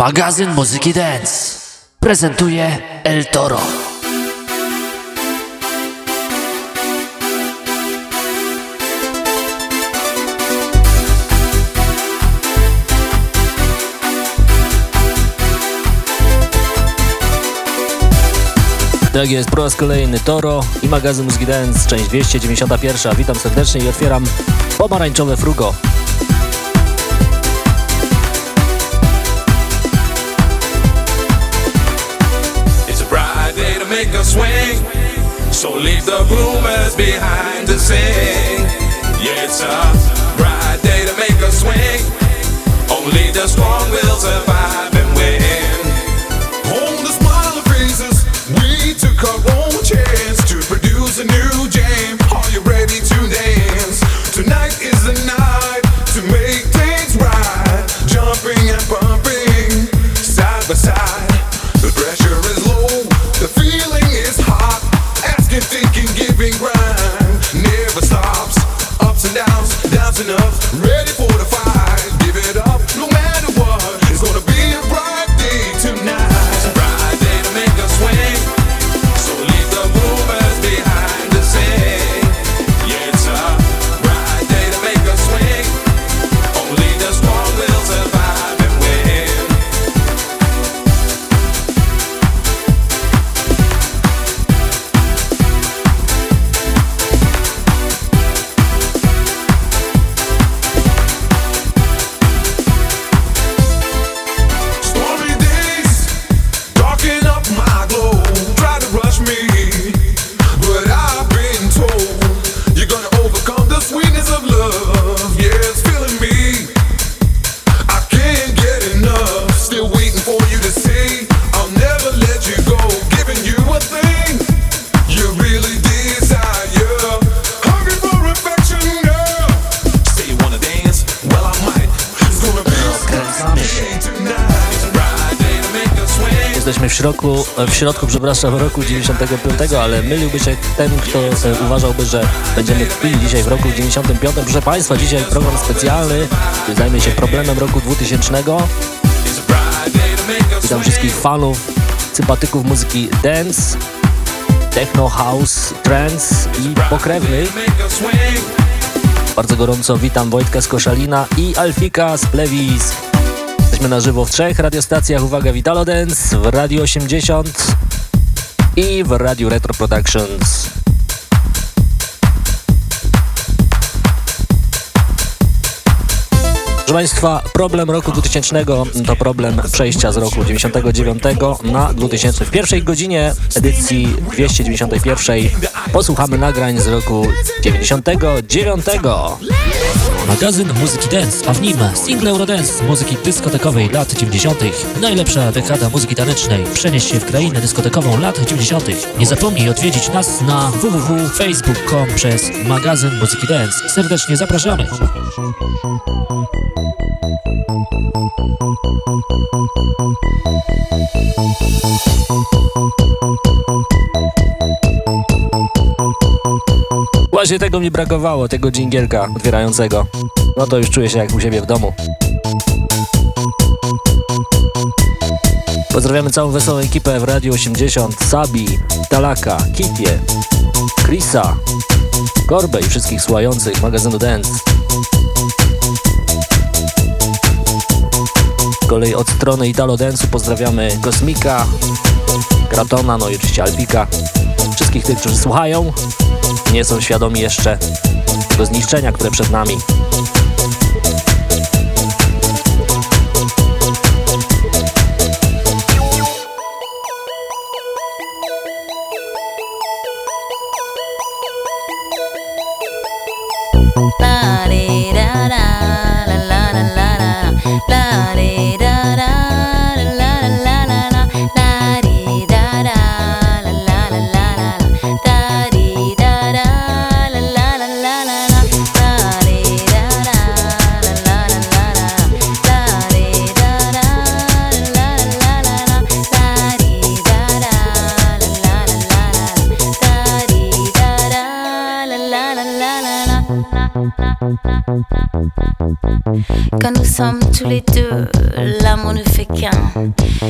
Magazyn Muzyki Dance prezentuje El Toro. Tak jest, po raz kolejny Toro i magazyn Muzyki Dance, część 291. Witam serdecznie i otwieram pomarańczowe frugo. So leave the rumors behind to sing. Yeah, it's a bright day to make a swing. Only the strong will survive w środku, przepraszam, roku 95, ale myliłby się ten, kto e, uważałby, że będziemy tkwili dzisiaj w roku 95. Proszę Państwa, dzisiaj program specjalny, który zajmie się problemem roku 2000. It's a bright day to make a Witam wszystkich fanów, sympatyków muzyki dance, techno, house, trance i pokrewnych. Bardzo gorąco witam Wojtka z Koszalina i Alfika z Plewisk. Jesteśmy na żywo w trzech radiostacjach. Uwaga, Vitalo Dance w Radio 80 i w Radio Retro Productions. Proszę Państwa, problem roku 2000 to problem przejścia z roku 99 na 2000. W pierwszej godzinie edycji 291 posłuchamy nagrań z roku 99. Magazyn Muzyki Dance, a w nim single Eurodance muzyki dyskotekowej lat 90. Najlepsza dekada muzyki tanecznej. Przenieś się w krainę dyskotekową lat 90. Nie zapomnij odwiedzić nas na www.facebook.com przez magazyn Muzyki Dance. Serdecznie zapraszamy. Właśnie tego mi brakowało, tego dżingielka otwierającego. No to już czuję się jak u siebie w domu. Pozdrawiamy całą wesołą ekipę w Radio 80, Sabi, Talaka, Kitie, Chrisa, Korbę i wszystkich słuchających magazynu Dance. Z kolei od strony Italo Dance'u pozdrawiamy Kosmika, Kratona, no i oczywiście Alfika. Wszystkich tych, którzy słuchają nie są świadomi jeszcze tego zniszczenia, które przed nami. La di da da, la la la la la, la tous les deux, l'amour ne fait qu'un.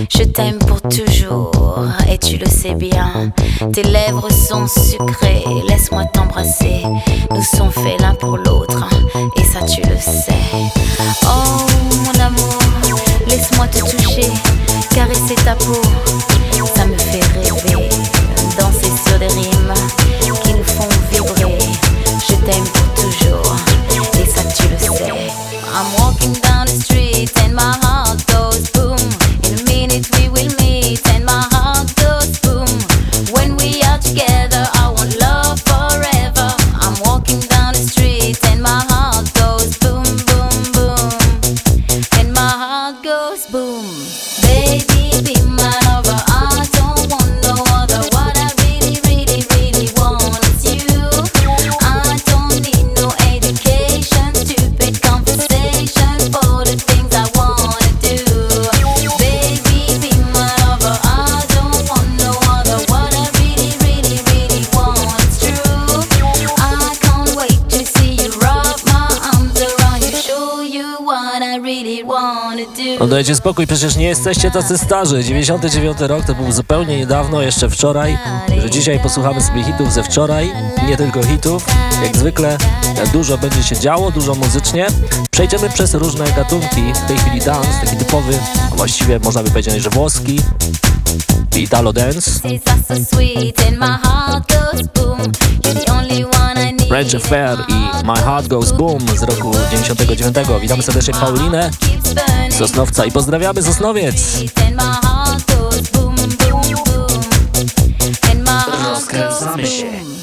Je t'aime pour toujours, et tu le sais bien. Tes lèvres sont sucrées, laisse-moi t'embrasser. Nous sommes faits l'un pour l'autre, et ça tu le sais. Oh mon amour, laisse-moi te toucher, caresser ta peau. Ça me fait rêver, danser sur des dajcie spokój, przecież nie jesteście tacy starzy. 99 rok to był zupełnie niedawno, jeszcze wczoraj. Że dzisiaj posłuchamy sobie hitów ze wczoraj, nie tylko hitów. Jak zwykle dużo będzie się działo, dużo muzycznie. Przejdziemy przez różne gatunki. W tej chwili dance, taki typowy, właściwie można by powiedzieć, że włoski. Italo Dance. Range Fair i My Heart Goes Boom z roku 99. Witamy serdecznie Paulinę z Sosnowca i pozdrawiamy Sosnowiec. Rozkręcamy się.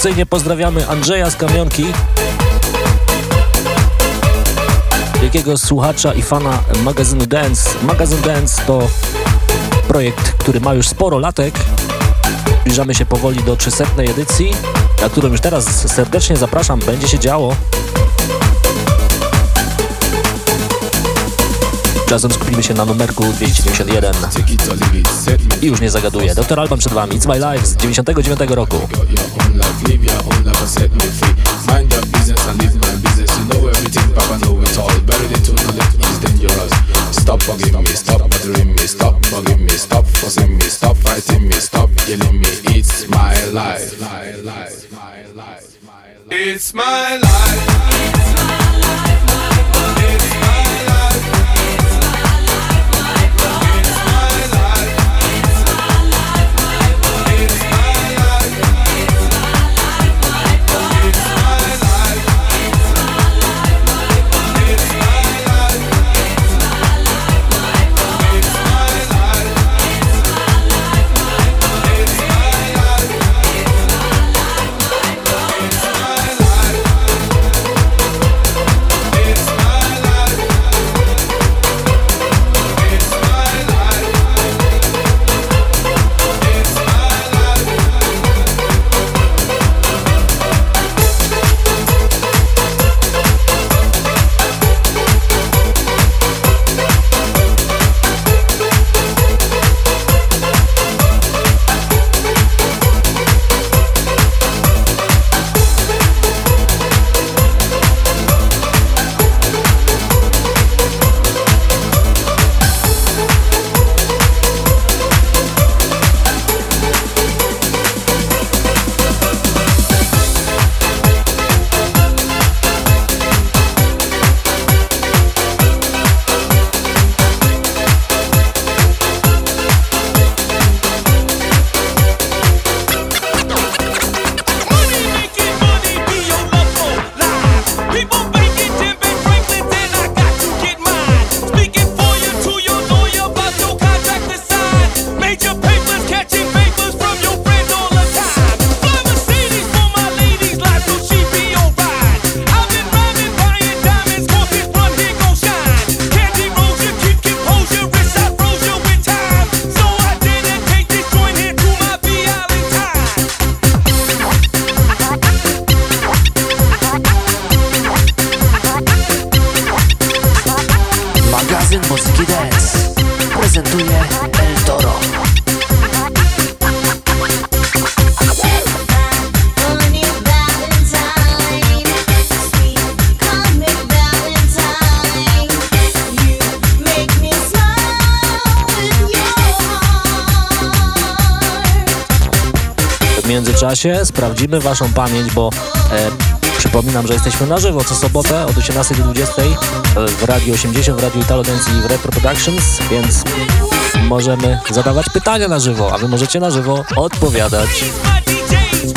Tradycyjnie pozdrawiamy Andrzeja z Kamionki, wielkiego słuchacza i fana magazynu Dance. Magazyn Dance to projekt, który ma już sporo latek. Zbliżamy się powoli do 300 edycji, na którą już teraz serdecznie zapraszam, będzie się działo. Czasem skupimy się na numerku 291 i już nie zagaduję. Doktor Alban przed Wami, It's My Life z 99 roku. Prezentuje El Toro. W międzyczasie sprawdzimy Waszą pamięć, bo e, przypominam, że jesteśmy na żywo co sobotę od 18 do 20 e, w Radio 80, w Radio Italo Dance i w Retro Productions, więc możemy zadawać pytania na żywo, a Wy możecie na żywo odpowiadać.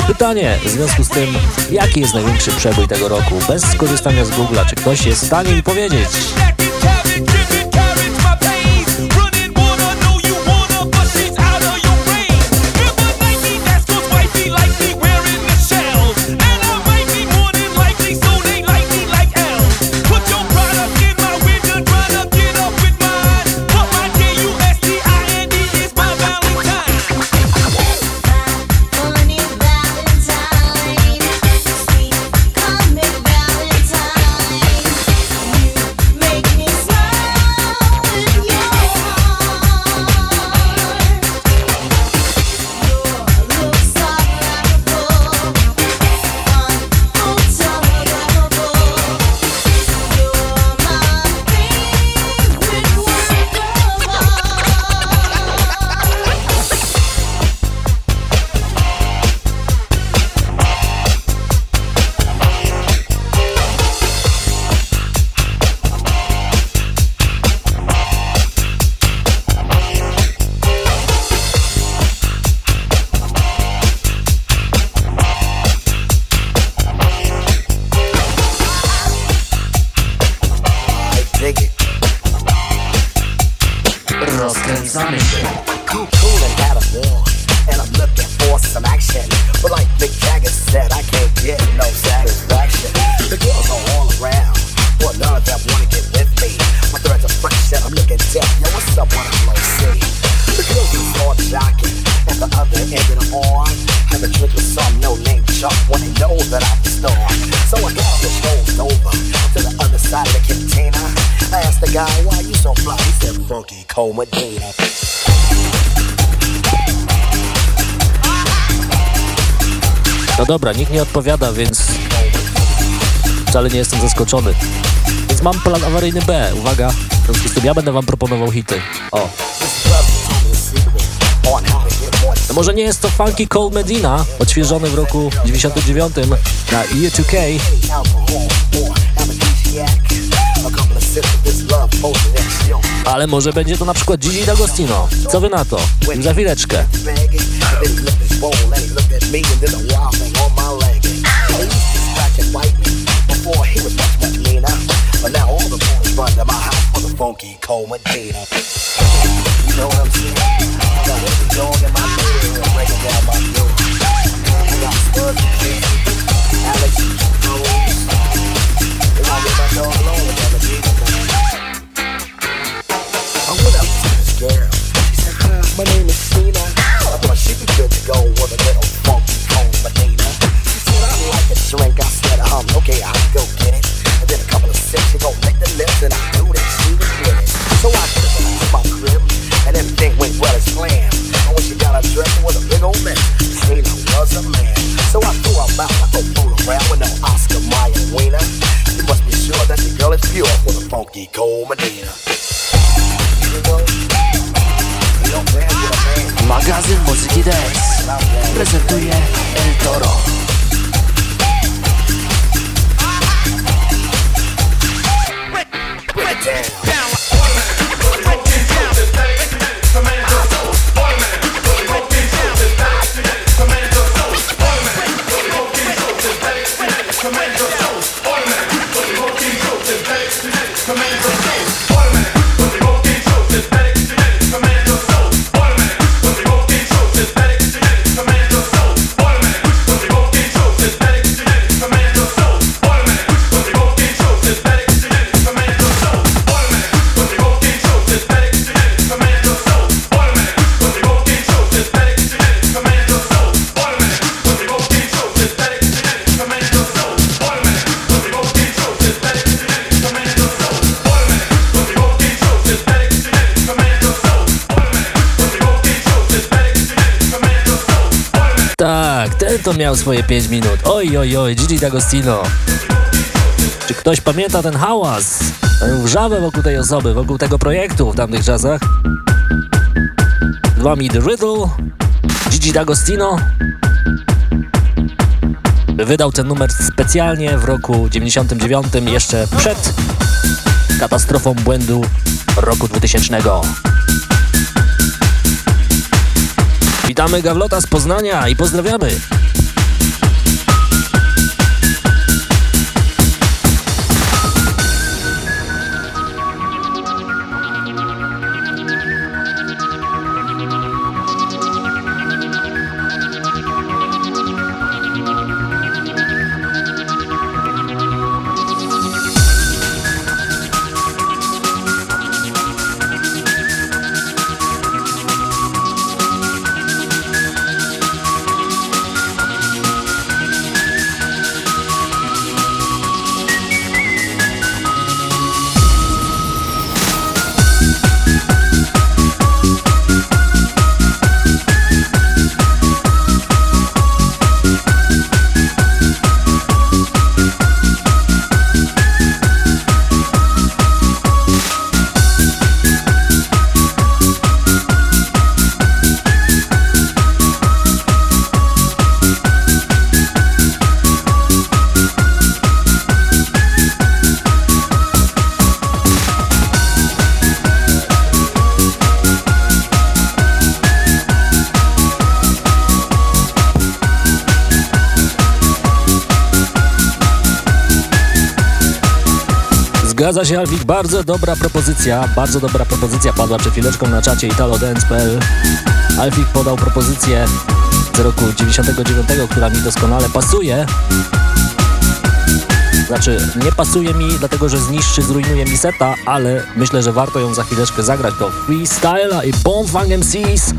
Pytanie w związku z tym, jaki jest największy przebój tego roku? Bez skorzystania z Google'a, czy ktoś jest w stanie mi powiedzieć? Więc wcale nie jestem zaskoczony. Więc mam plan awaryjny B. Uwaga, w związku z tym ja będę wam proponował hity. O. No może nie jest to Funky Cold Medina, odświeżony w roku 99 na E2K, ale może będzie to na przykład Gigi D'Agostino. Co wy na to? Za chwileczkę. can fight me. Before he was much, much meaner. But now all the boys run to my house for the funky Coleman data. You know what I'm saying? I got every dog in my neighborhood breaking down my door. I got Spud, Alex, Rose. If I get my dog alone, miał swoje 5 minut. Oj, oj, oj, Gigi D'Agostino. Czy ktoś pamięta ten hałas? Wrzawę wokół tej osoby, wokół tego projektu w tamtych czasach? Z wami The Riddle, Gigi D'Agostino. Wydał ten numer specjalnie w roku 99, jeszcze przed katastrofą błędu roku 2000. Witamy Gawlota z Poznania i pozdrawiamy. Zgadza się Alfik, bardzo dobra propozycja, bardzo dobra propozycja padła przed chwileczką na czacie italodance.pl. Alfik podał propozycję z roku 99, która mi doskonale pasuje. Znaczy, nie pasuje mi, dlatego że zniszczy, zrujnuje mi seta, ale myślę, że warto ją za chwileczkę zagrać. To Freestyle i Bomb MCs.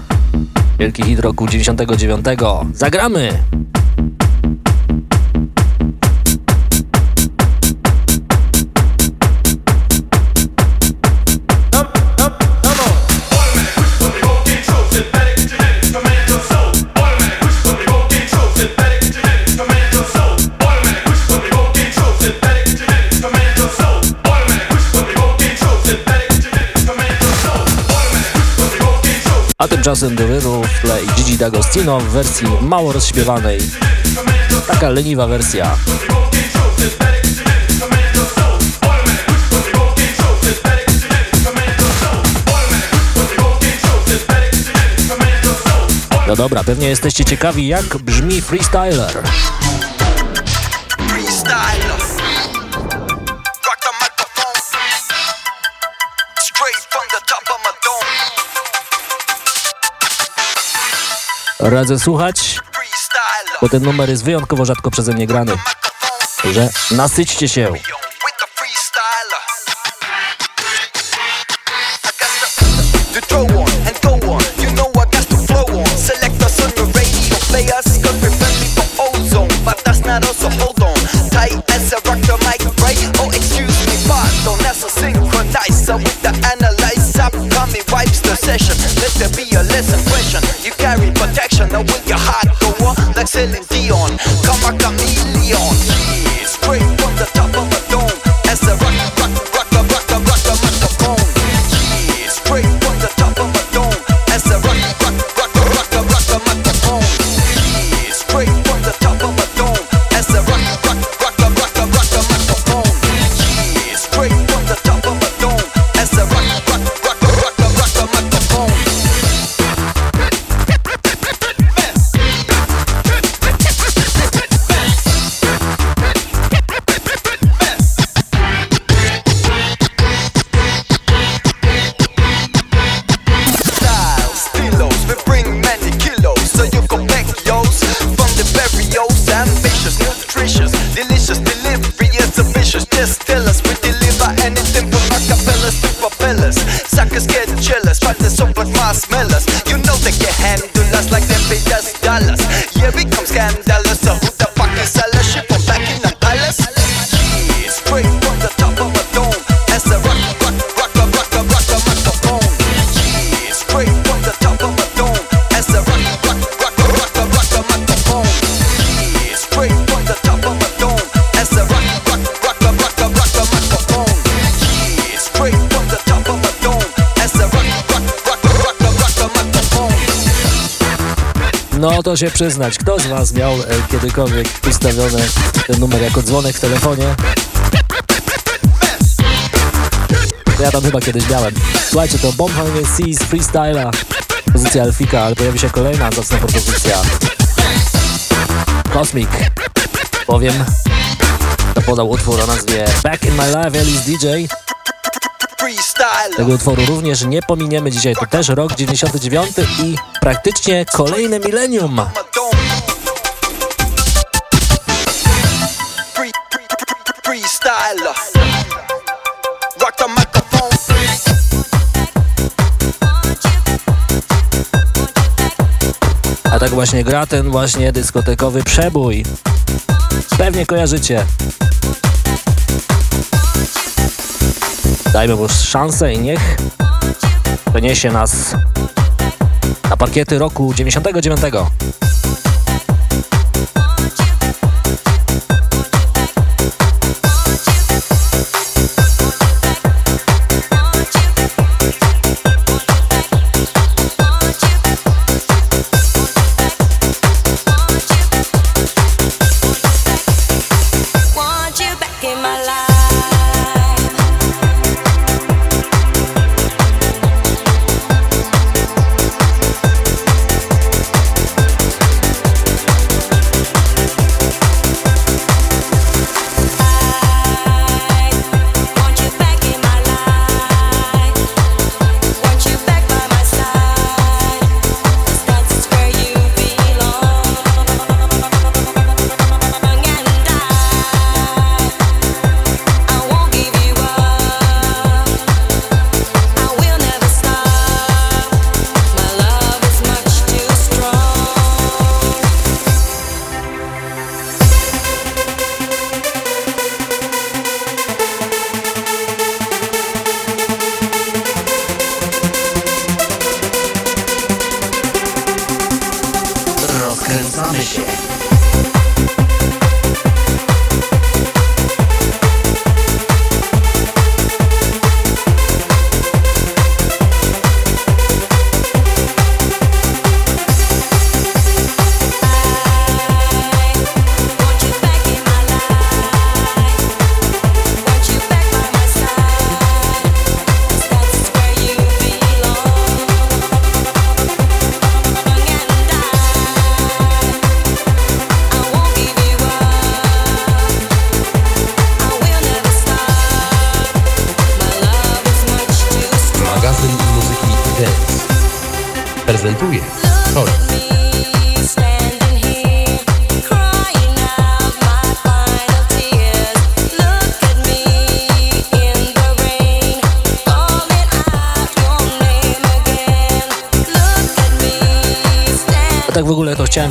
Wielki hit roku 99. Zagramy! The Riddle w tle i Gigi D'Agostino w wersji mało rozśpiewanej. Taka leniwa wersja. No dobra, pewnie jesteście ciekawi jak brzmi freestyler. Radzę słuchać, bo ten numer jest wyjątkowo rzadko przeze mnie grany. Także nasyćcie się. Się przyznać, kto z Was miał e, kiedykolwiek ustawiony ten numer jako dzwonek w telefonie? Ja tam chyba kiedyś miałem. Słuchajcie, to Bombhammer Seas Freestyla, pozycja Alfika, ale pojawi się kolejna zacna propozycja. Cosmic, powiem, to podał utwór o nazwie Back in My Life Alice DJ. Tego utworu również nie pominiemy dzisiaj. To też rok 99 i praktycznie kolejne milenium. A tak właśnie gra ten właśnie dyskotekowy przebój. Pewnie kojarzycie. Dajmy mu szansę i niech przeniesie nas na parkiety roku 99.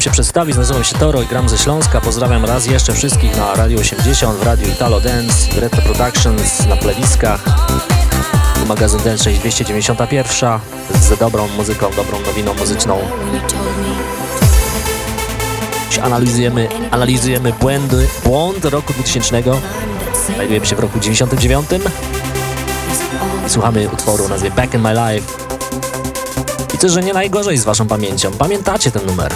się przedstawić, nazywam się Toro i gram ze Śląska. Pozdrawiam raz jeszcze wszystkich na Radio 80, w Radio Italo Dance, w Retro Productions, na plewiskach. Magazyn Dance 6291 z dobrą muzyką, dobrą nowiną muzyczną. Dziś Analizujemy, analizujemy błędy, błąd roku 2000. Znajdujemy się w roku 99 i słuchamy utworu o nazwie Back in My Life. I też, że nie najgorzej z waszą pamięcią. Pamiętacie ten numer.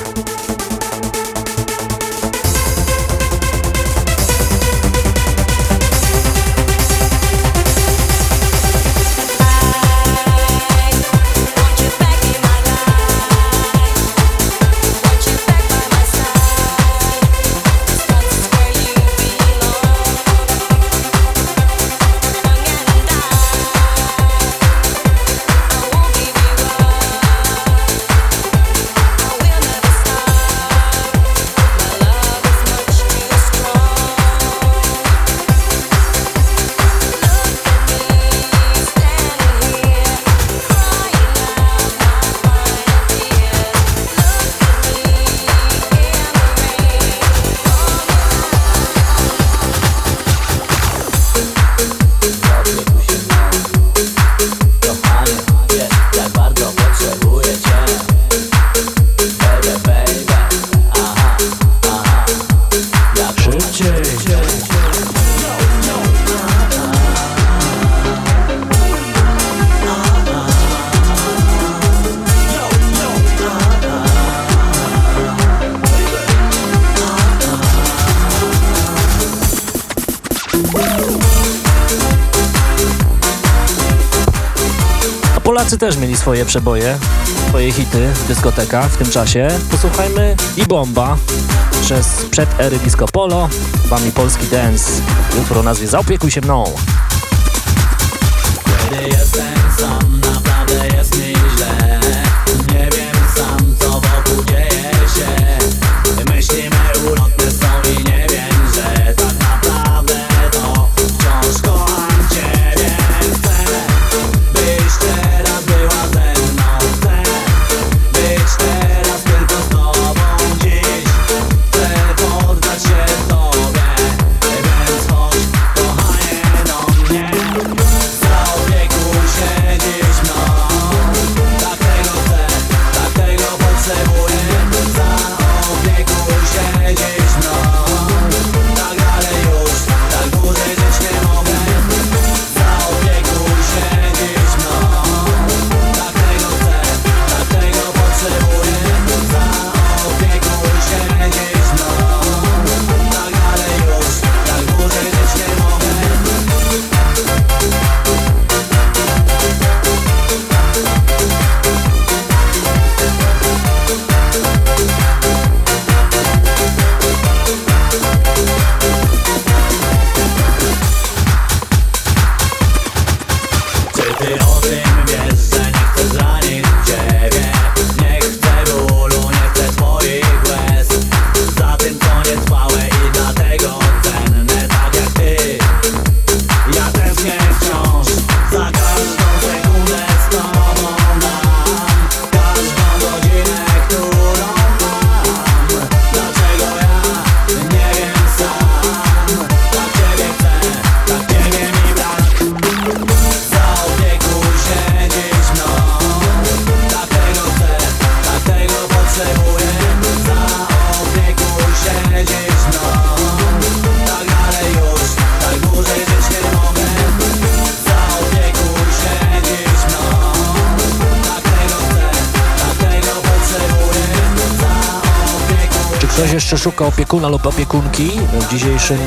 Niemcy też mieli swoje przeboje, swoje hity w dyskotekach w tym czasie. Posłuchajmy i Bomba przez przed ery disco polo, wami polski dance, utwór o nazwie Zaopiekuj się mną. Kiedy jestem sam szuka opiekuna lub opiekunki w dzisiejszym,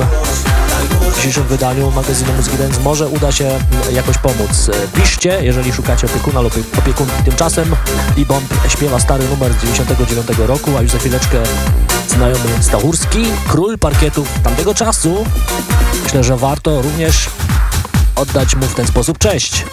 w dzisiejszym wydaniu magazynu Muzyki Dance może uda się jakoś pomóc. Piszcie, jeżeli szukacie opiekuna lub opiekunki tymczasem. I Bomb śpiewa stary numer z 99 roku, a już za chwileczkę znajomy Stachurski, król parkietów tamtego czasu. Myślę, że warto również oddać mu w ten sposób cześć.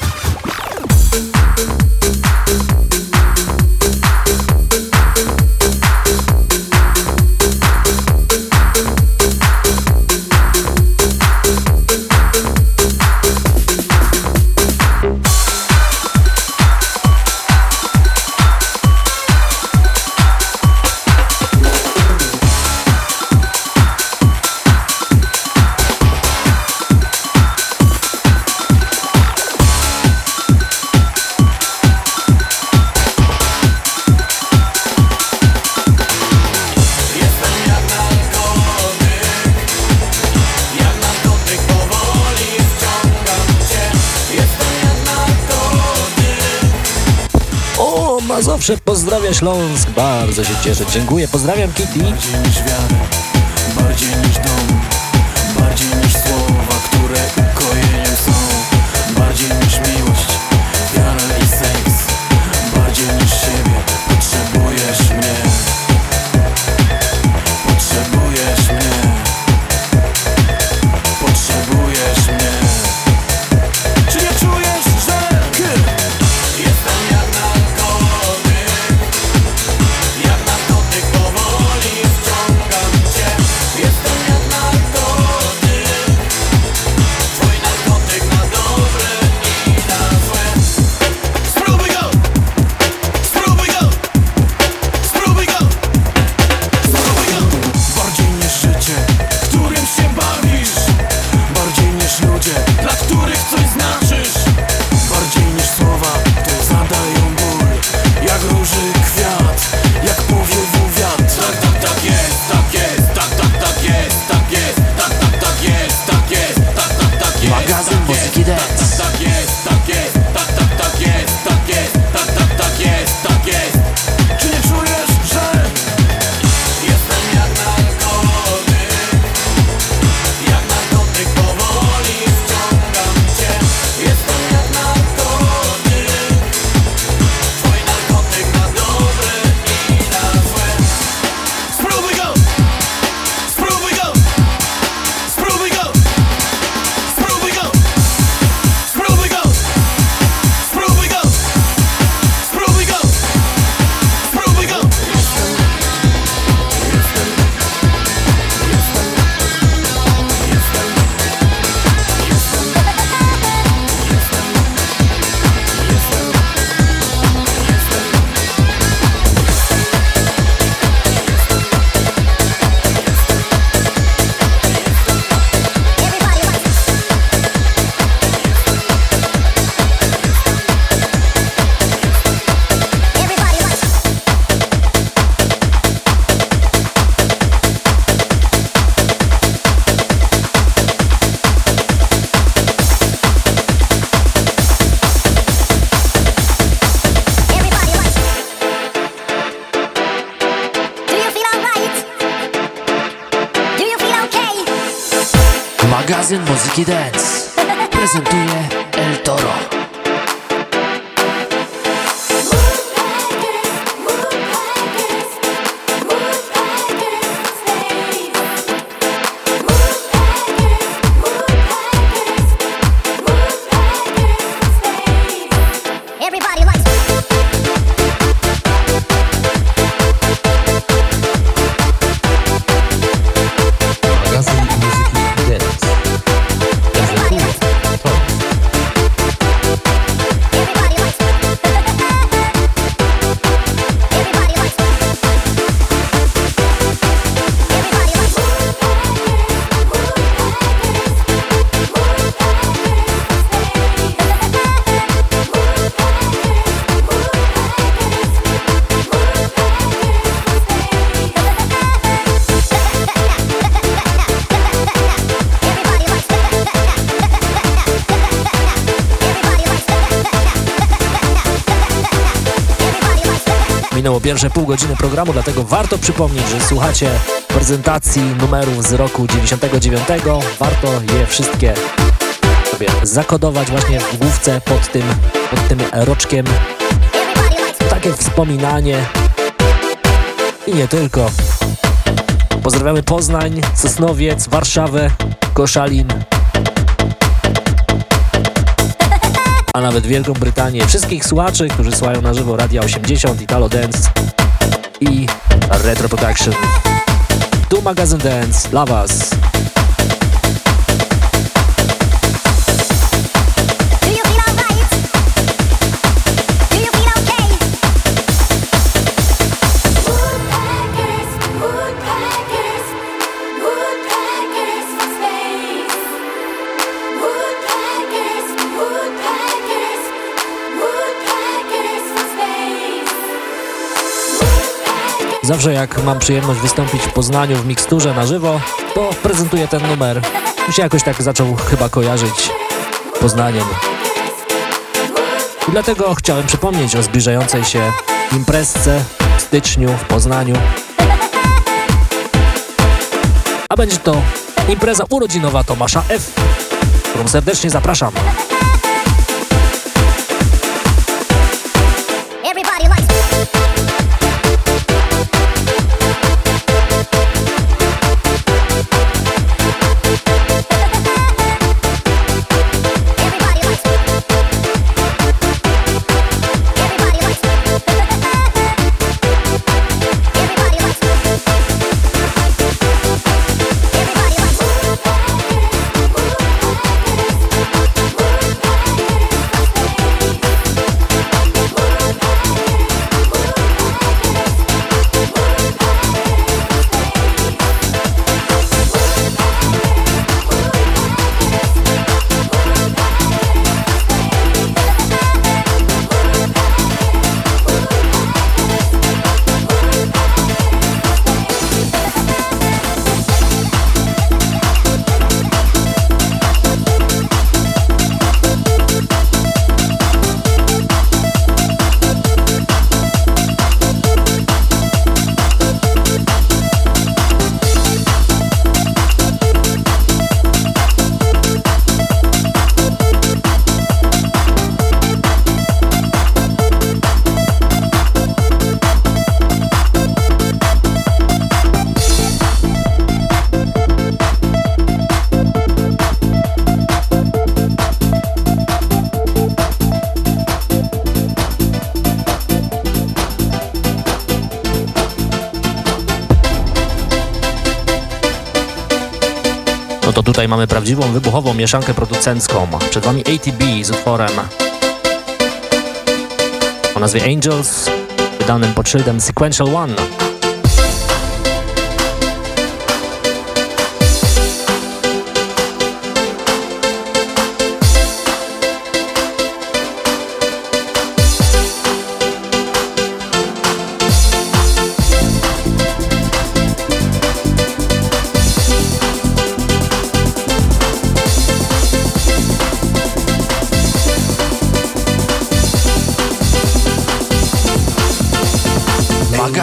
Pozdrawiam Śląsk, bardzo się cieszę. Dziękuję, pozdrawiam Kitty. Pierwsze pół godziny programu, dlatego warto przypomnieć, że słuchacie prezentacji numerów z roku 99. Warto je wszystkie sobie zakodować właśnie w główce pod tym, pod tym roczkiem. Takie wspominanie i nie tylko. Pozdrawiamy Poznań, Sosnowiec, Warszawę, Koszalin, a nawet Wielką Brytanię. Wszystkich słuchaczy, którzy słuchają na żywo Radia 80, Italo Dance i Retro Production. Tu magazyn Dance dla Was. Zawsze jak mam przyjemność wystąpić w Poznaniu w miksturze na żywo, to prezentuję ten numer. Mi się jakoś tak zaczął chyba kojarzyć Poznaniem. I dlatego chciałem przypomnieć o zbliżającej się imprezce w styczniu w Poznaniu. A będzie to impreza urodzinowa Tomasza F., którą serdecznie zapraszam. Tutaj mamy prawdziwą, wybuchową mieszankę producencką. Przed Wami ATB z utworem o nazwie Angels, wydanym pod szyldem Sequential One.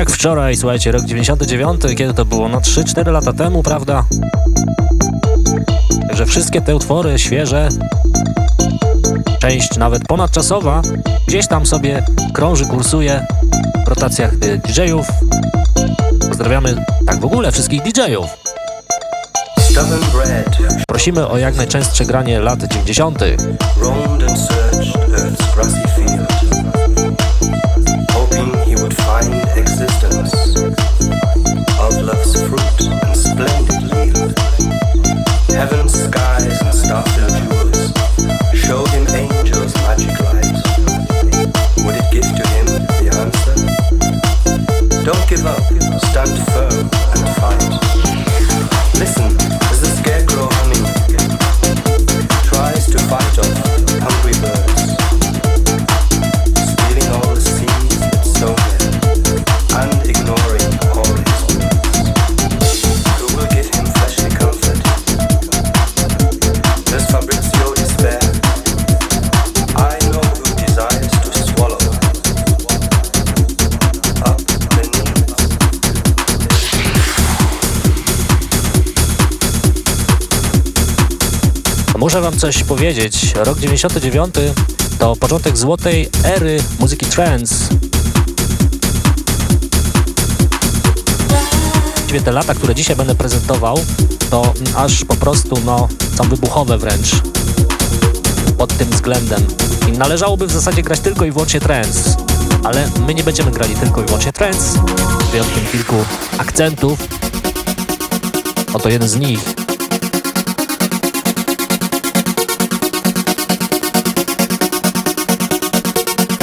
Jak wczoraj, słuchajcie, rok 99, kiedy to było? No 3-4 lata temu, prawda? Także wszystkie te utwory świeże, część nawet ponadczasowa, gdzieś tam sobie krąży, kursuje w rotacjach y, DJ-ów. Pozdrawiamy tak w ogóle wszystkich DJ-ów. Prosimy o jak najczęstsze granie lat 90. Muszę wam coś powiedzieć. Rok 99 to początek złotej ery muzyki trance. Właściwie te lata, które dzisiaj będę prezentował, to aż po prostu, no, są wybuchowe wręcz pod tym względem. I należałoby w zasadzie grać tylko i wyłącznie trance. Ale my nie będziemy grali tylko i wyłącznie trance, wyjątkiem kilku akcentów. Oto jeden z nich.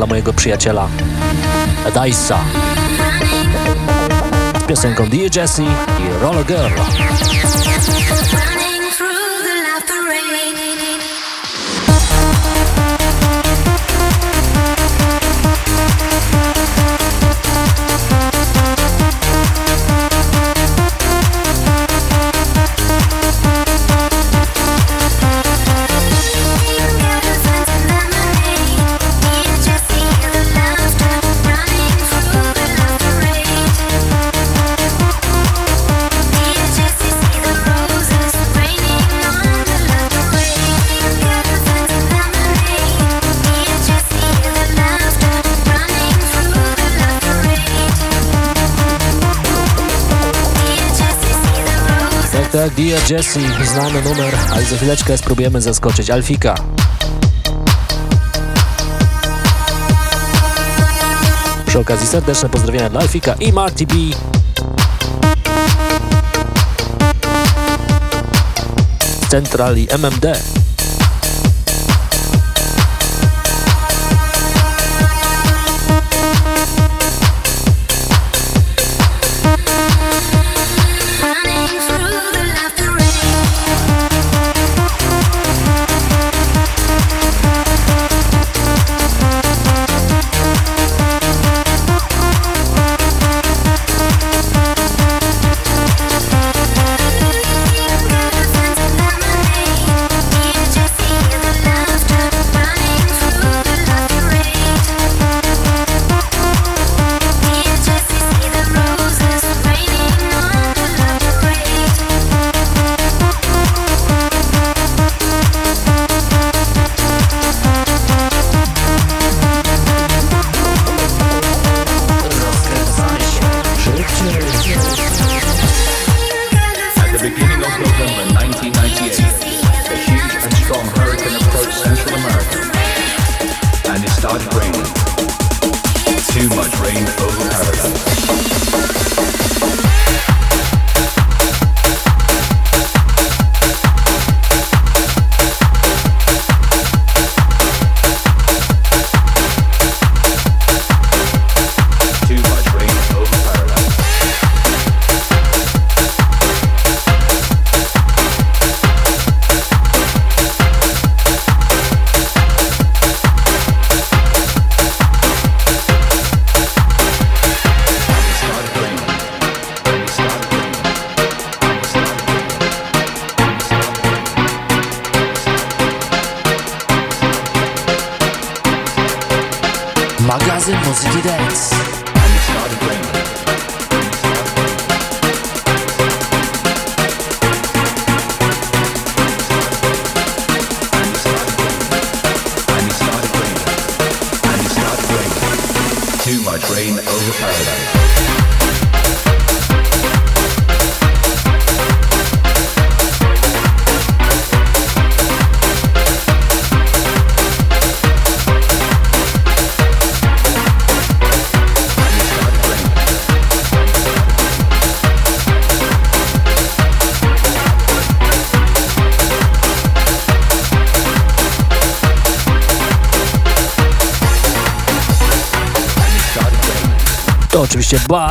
Dla mojego przyjaciela Daisa z piosenką Dear Jessie i Roller Girl. Dear Jesse, znany numer, ale za chwileczkę spróbujemy zaskoczyć Alfika. Przy okazji serdeczne pozdrowienia dla Alfika i Marty B. Centrali MMD.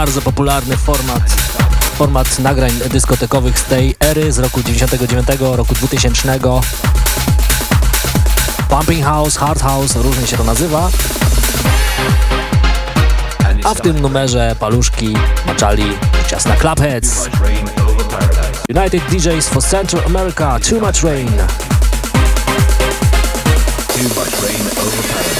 Bardzo popularny format, format nagrań dyskotekowych z tej ery z roku 99, roku 2000. Pumping House, Hard House, różnie się to nazywa. A w tym numerze paluszki maczali czas na Clubheads. United DJs for Central America, Too Much Rain. Too much rain over paradise.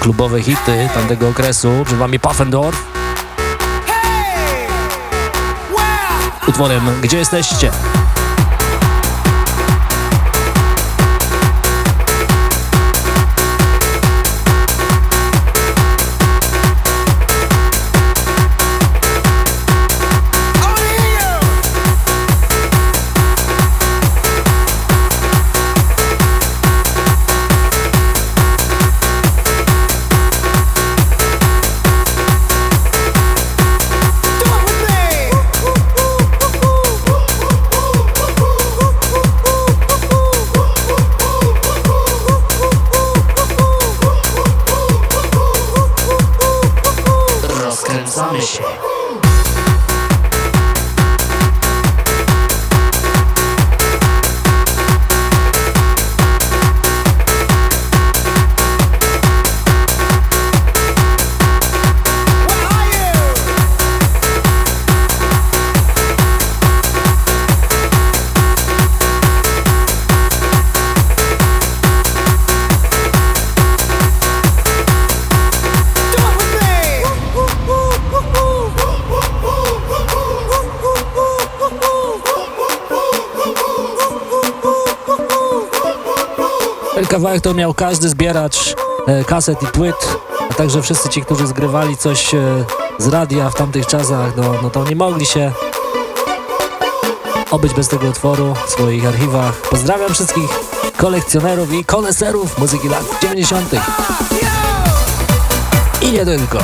Klubowe hity tamtego okresu. Przed wami Puffendorf. Utworem Gdzie jesteście? Kawałek to miał każdy zbieracz e, kaset i płyt, a także wszyscy ci, którzy zgrywali coś e, z radia w tamtych czasach, no, no to nie mogli się obyć bez tego utworu w swoich archiwach. Pozdrawiam wszystkich kolekcjonerów i koneserów muzyki lat 90. I nie tylko.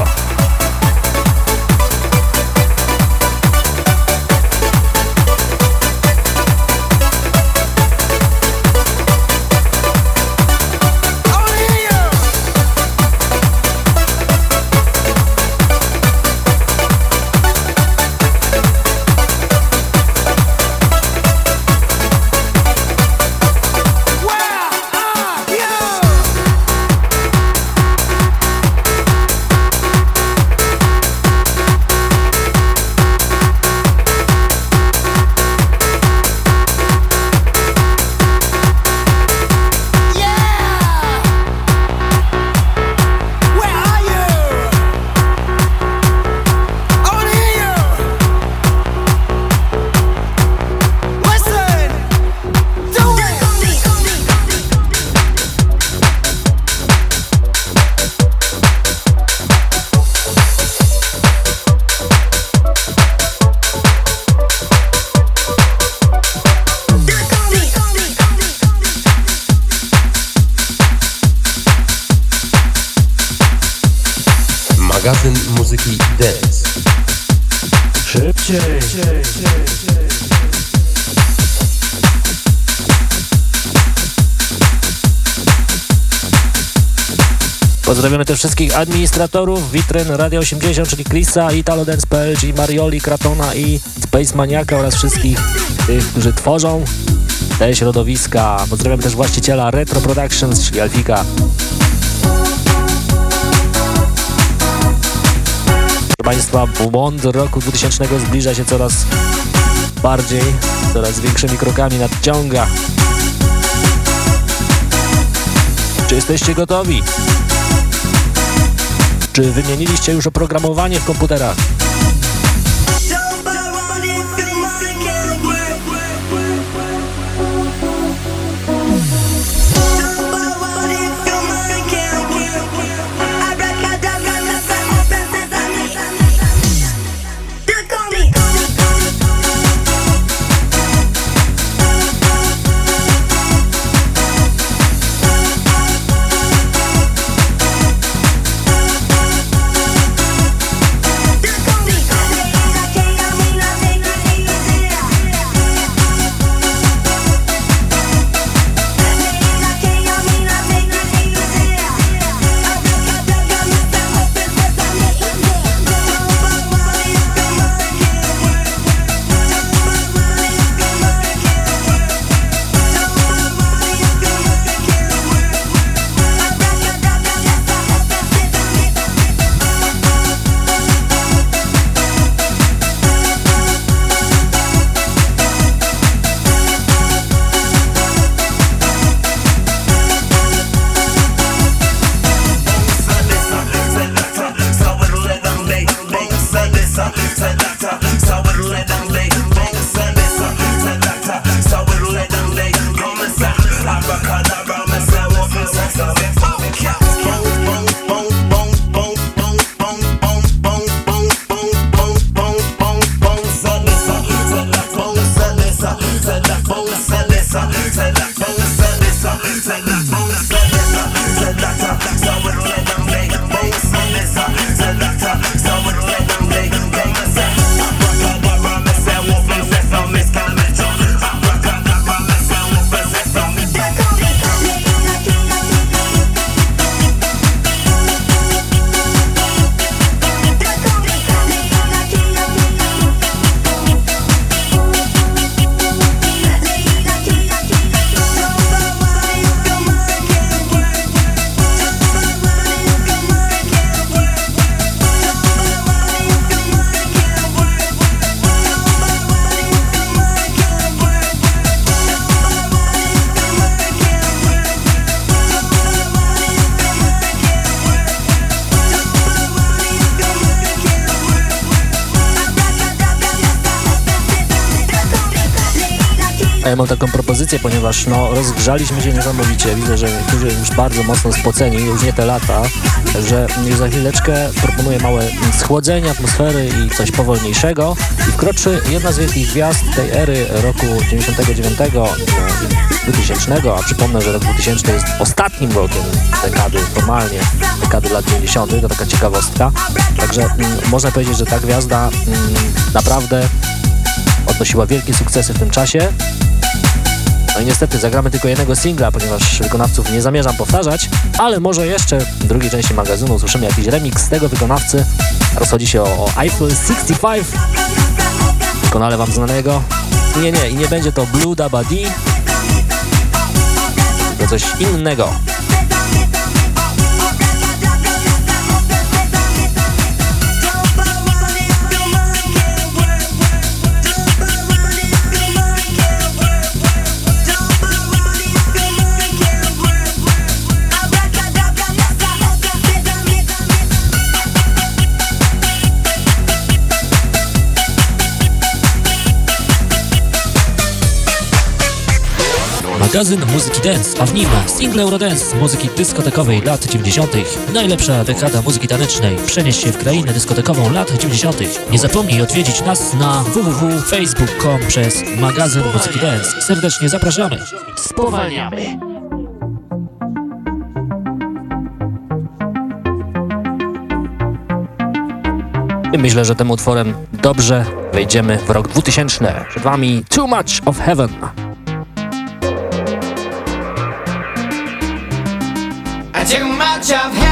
Wszystkich administratorów witryn Radio 80, czyli Chrisa, Italo Dance.pl, czyli Marioli, Kratona i Space Maniaka oraz wszystkich tych, którzy tworzą te środowiska. Pozdrawiam też właściciela Retro Productions, czyli Alfika. Proszę Państwa, błąd roku 2000 zbliża się coraz bardziej, coraz większymi krokami nadciąga. Czy jesteście gotowi? Czy wymieniliście już oprogramowanie w komputerach? ja mam taką propozycję, ponieważ no, rozgrzaliśmy się niesamowicie. Widzę, że niektórzy już bardzo mocno spoceni, już nie te lata, że już za chwileczkę proponuję małe schłodzenie atmosfery i coś powolniejszego. I wkroczy jedna z wielkich gwiazd tej ery roku 99 2000, no, a przypomnę, że rok 2000 jest ostatnim rokiem dekady, formalnie dekady lat 90, to taka ciekawostka. Także m, można powiedzieć, że ta gwiazda m, naprawdę odnosiła wielkie sukcesy w tym czasie no i niestety zagramy tylko jednego singla, ponieważ wykonawców nie zamierzam powtarzać, ale może jeszcze w drugiej części magazynu usłyszymy jakiś remix tego wykonawcy. Rozchodzi się o, o Eiffel 65, doskonale wam znanego. Nie, nie, i nie będzie to Blue Dabadi, tylko coś innego. magazyn muzyki dance, a w nim single Eurodance muzyki dyskotekowej lat 90. Najlepsza dekada muzyki tanecznej. Przenieś się w krainę dyskotekową lat 90. Nie zapomnij odwiedzić nas na www.facebook.com przez magazyn muzyki dance. Serdecznie zapraszamy. Spowalniamy. Myślę, że tym utworem dobrze wejdziemy w rok 2000. Przed Wami Too Much of Heaven. much I've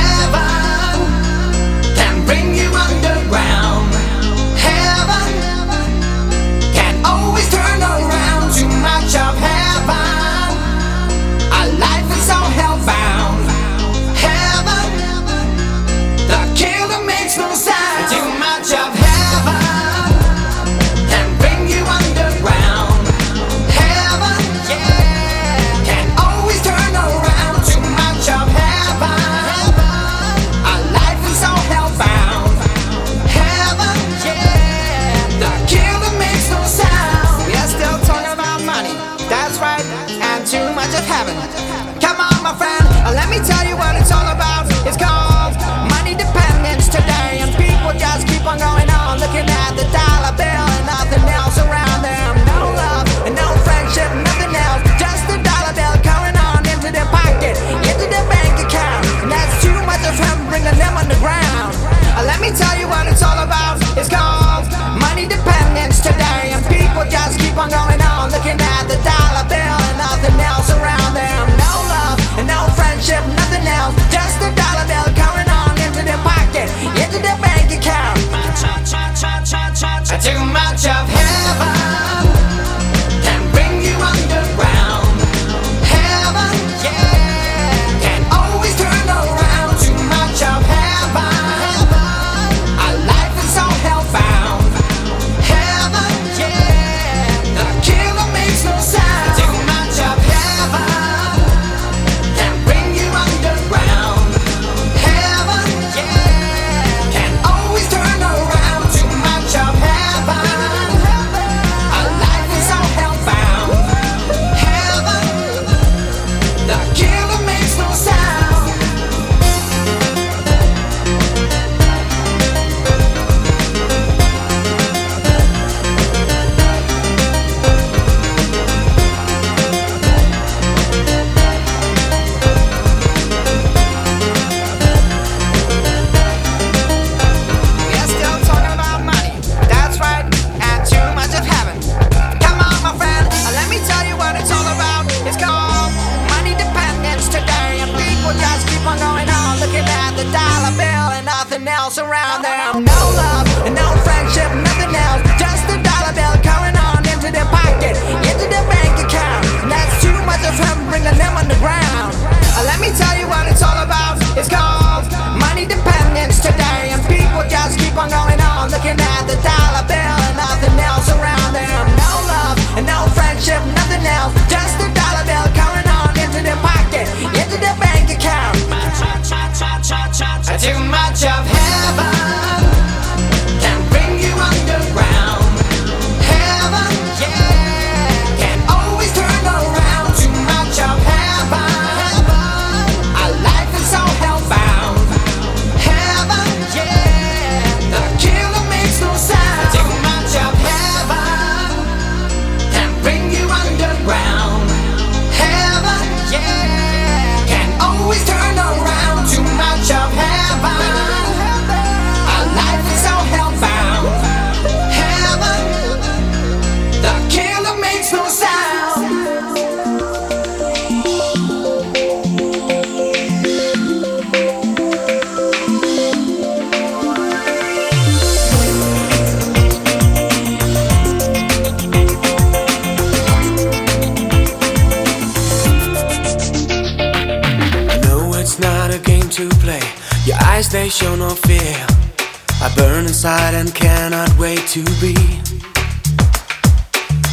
tried and cannot wait to be.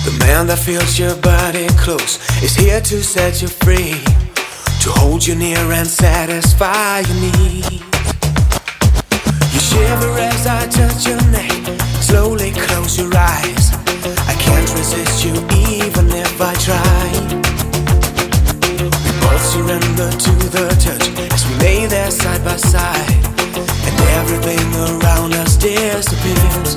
The man that feels your body close is here to set you free, to hold you near and satisfy your need. You shiver as I touch your neck, slowly close your eyes. I can't resist you even if I try. We both surrender to the touch as we lay there side by side everything around us disappears.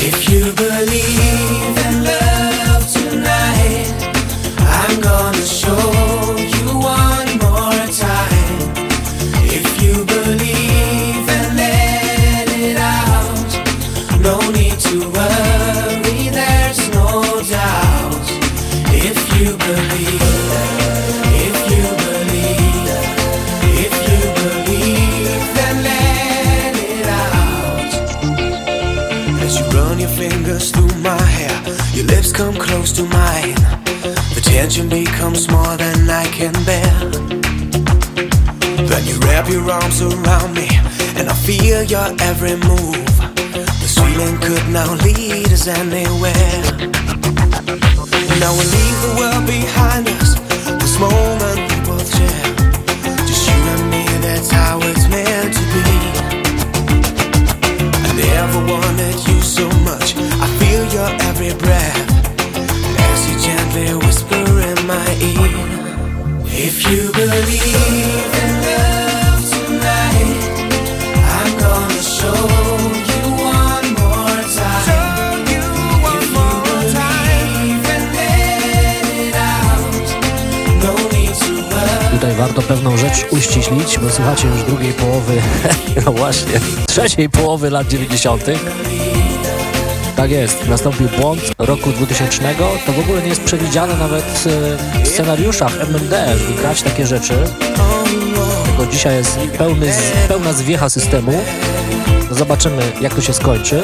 If you believe in love tonight, I'm gonna show come close to mine. The tension becomes more than I can bear. Then you wrap your arms around me, and I feel your every move. This feeling could now lead us anywhere. Now we leave the world behind us. This moment. tutaj warto pewną rzecz uściślić, bo słuchacie już drugiej połowy, no właśnie, trzeciej połowy lat 90. Tak jest, nastąpił błąd roku 2000. To w ogóle nie jest przewidziane nawet e, w scenariuszach MMD, żeby grać takie rzeczy. Tylko dzisiaj jest pełny, pełna zwiecha systemu. No zobaczymy, jak to się skończy.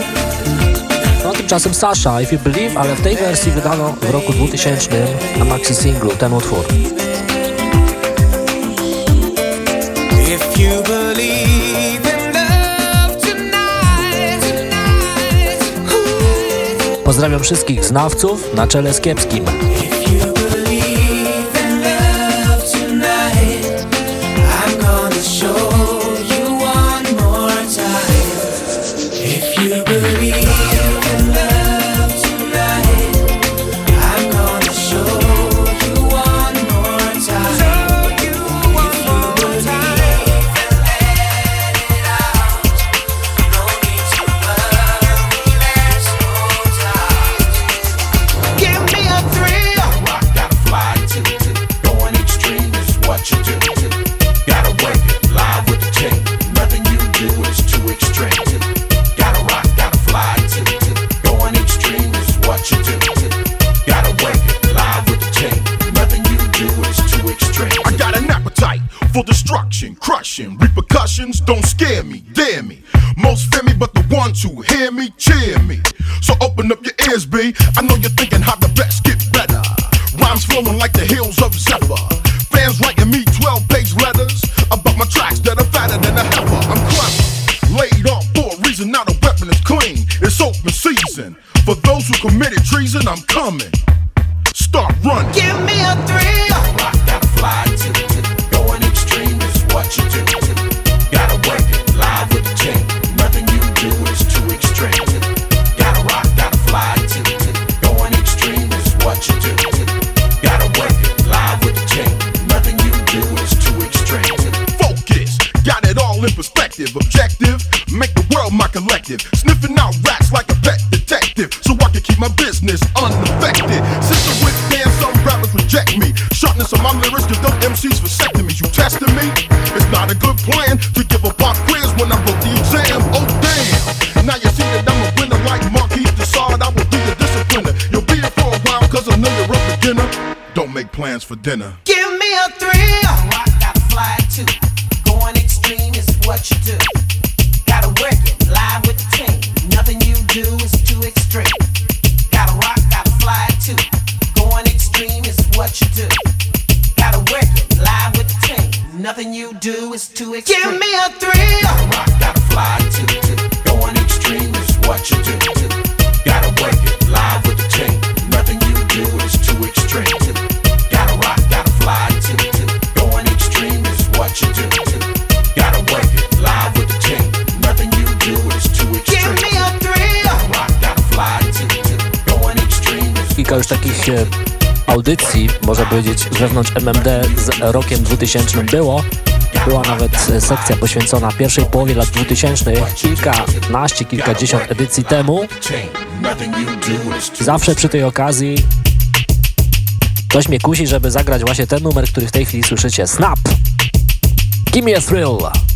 No tymczasem Sasha, If You Believe, ale w tej wersji wydano w roku 2000 na maxi singlu ten utwór. If you believe Pozdrawiam wszystkich znawców na czele z Kiepskim. dinner. powiedzieć, wewnątrz MMD z rokiem 2000 było. Była nawet sekcja poświęcona pierwszej połowie lat 2000, kilkanaście, kilkadziesiąt edycji temu. Zawsze przy tej okazji coś mnie kusi, żeby zagrać właśnie ten numer, który w tej chwili słyszycie. Snap! Give me a thrill!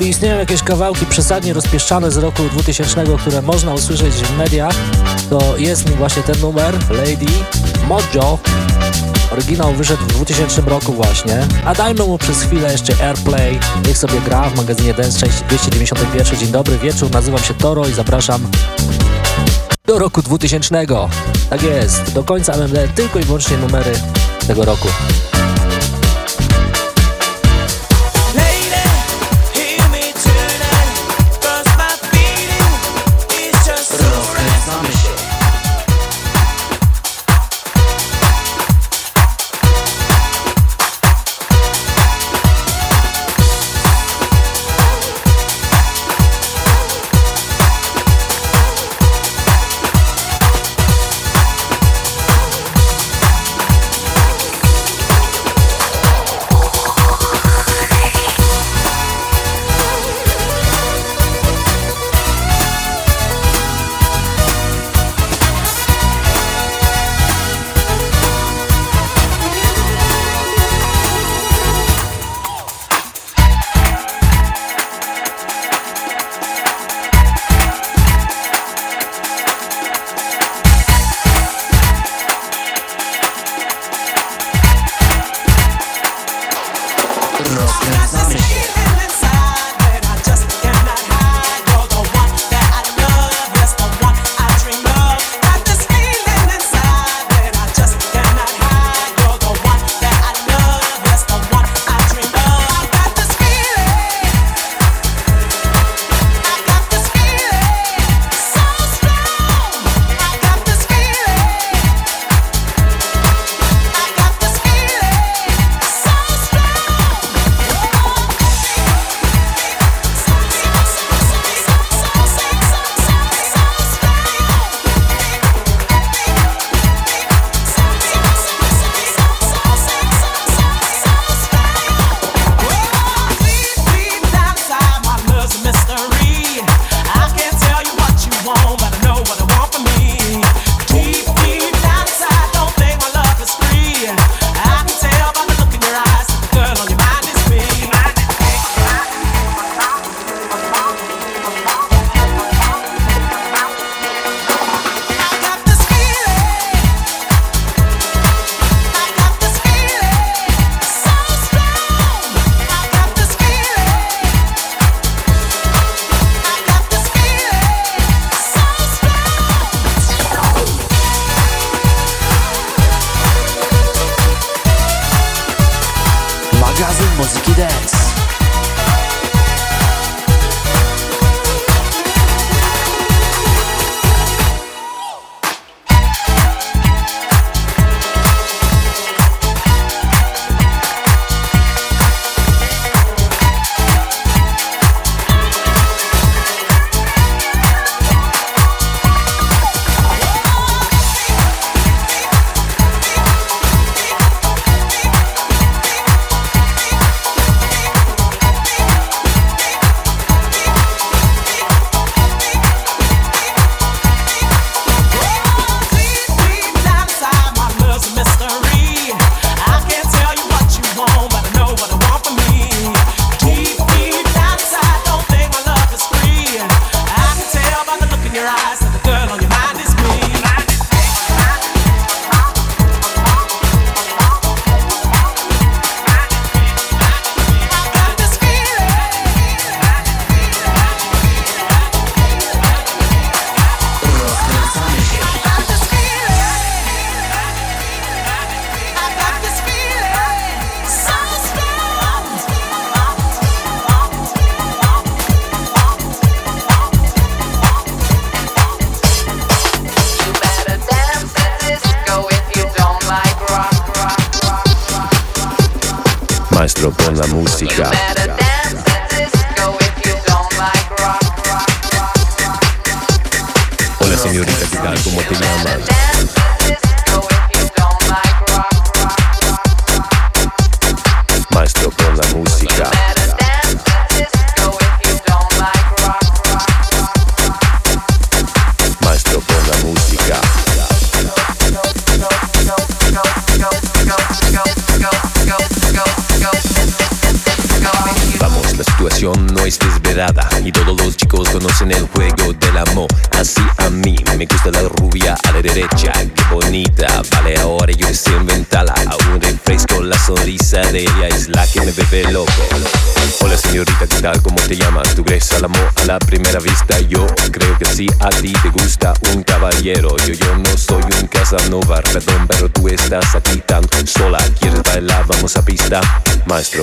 Istnieją jakieś kawałki przesadnie rozpieszczane z roku 2000, które można usłyszeć w mediach, to jest nim właśnie ten numer, Lady Mojo. Oryginał wyszedł w 2000 roku właśnie, a dajmy mu przez chwilę jeszcze Airplay, niech sobie gra w magazynie Dance 291. Dzień dobry wieczór, nazywam się Toro i zapraszam do roku 2000. Tak jest, do końca MMD tylko i wyłącznie numery tego roku.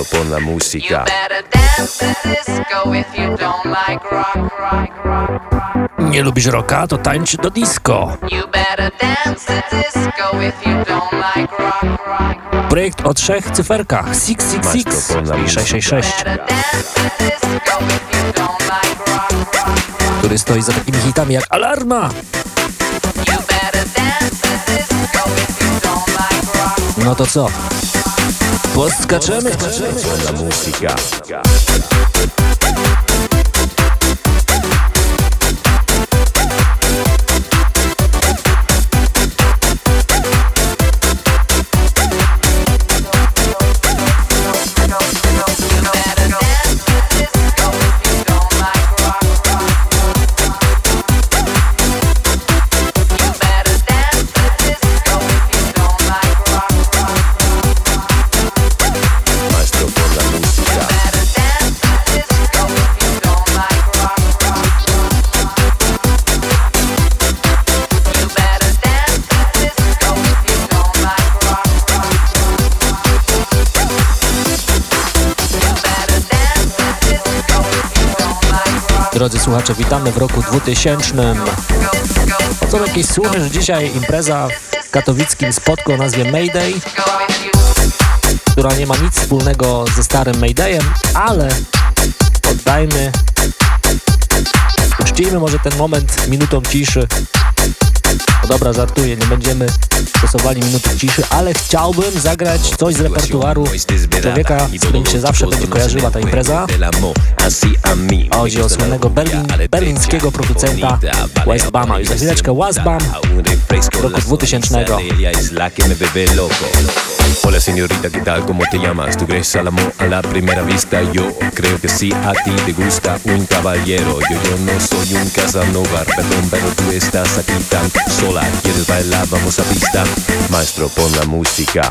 Pon la música. Nie lubisz rocka? To tańcz do disco. Projekt o trzech cyferkach. 666 i 666 który stoi za takimi hitami jak Alarma. No to co? Podskaczemy? Pon la música. Słuchacze, witamy w roku 2000. Są jakieś słuchy, że dzisiaj impreza w katowickim spotku o nazwie Mayday, która nie ma nic wspólnego ze starym Maydayem, ale oddajmy, uczcijmy może ten moment minutą ciszy. No dobra, żartuję, nie będziemy stosowali minuty ciszy, ale chciałbym zagrać coś z repertuaru człowieka, z którym się zawsze będzie kojarzyła ta impreza. Chodzi o słynnego berlin, berlińskiego producenta Westbama. Już za chwileczkę Westbam roku 2000. Ella es la que me bebe loco. Hola señorita, ¿qué tal? ¿Cómo te llamas? ¿Tú crees al amor a la primera vista? Yo creo que sí, a ti te gusta un caballero. Yo, yo no soy un Casanova, perdón, pero tú estás aquí tan sola. ¿Quieres bailar? Vamos a pista. Maestro, pon la música.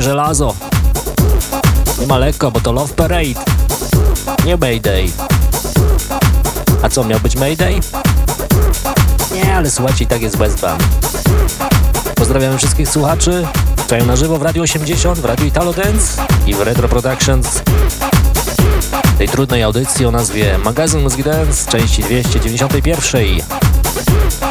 Ciężkie żelazo. Nie ma lekko, bo to Love Parade. Nie Mayday. A co, miał być Mayday? Nie, ale słuchajcie, i tak jest Westbam. Pozdrawiamy wszystkich słuchaczy. Czają na żywo w Radio 80, w Radio Italo Dance i w Retro Productions. Tej trudnej audycji o nazwie Magazyn Muzyki Dance, części 291.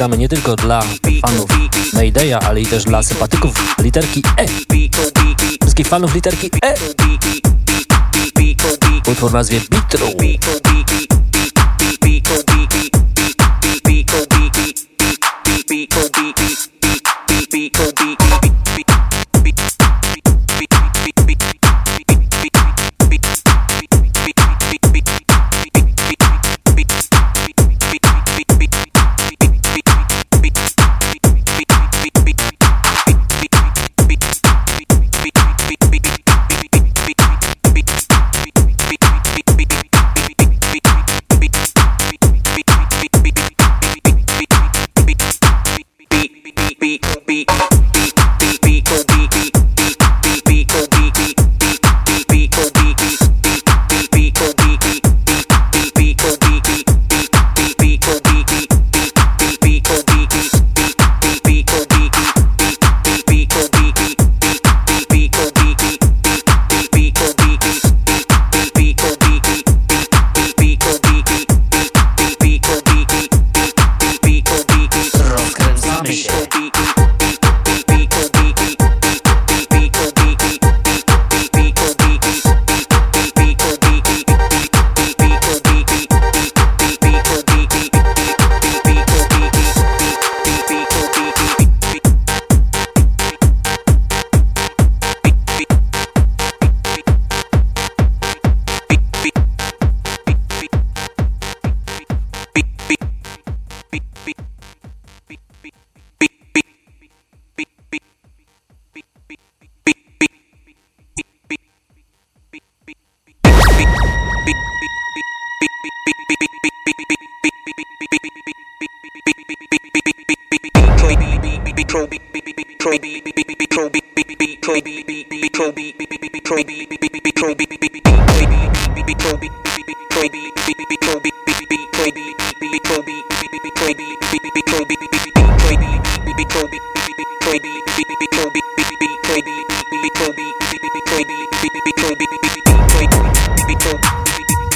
gramy nie tylko dla fanów Maydaya, ale i też dla sympatyków literki E. Wszystkich fanów literki E. Utwór nazwie Bitru.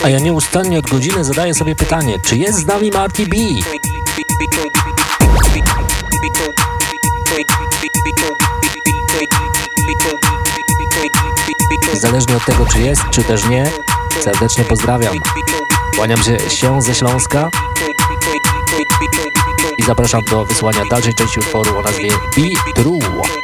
A ja nieustannie od godziny zadaję sobie pytanie, czy jest z nami Marty B? Zależnie od tego, czy jest, czy też nie, serdecznie pozdrawiam. Kłaniam się, się ze Śląska i zapraszam do wysłania dalszej części utworu o nazwie Be True.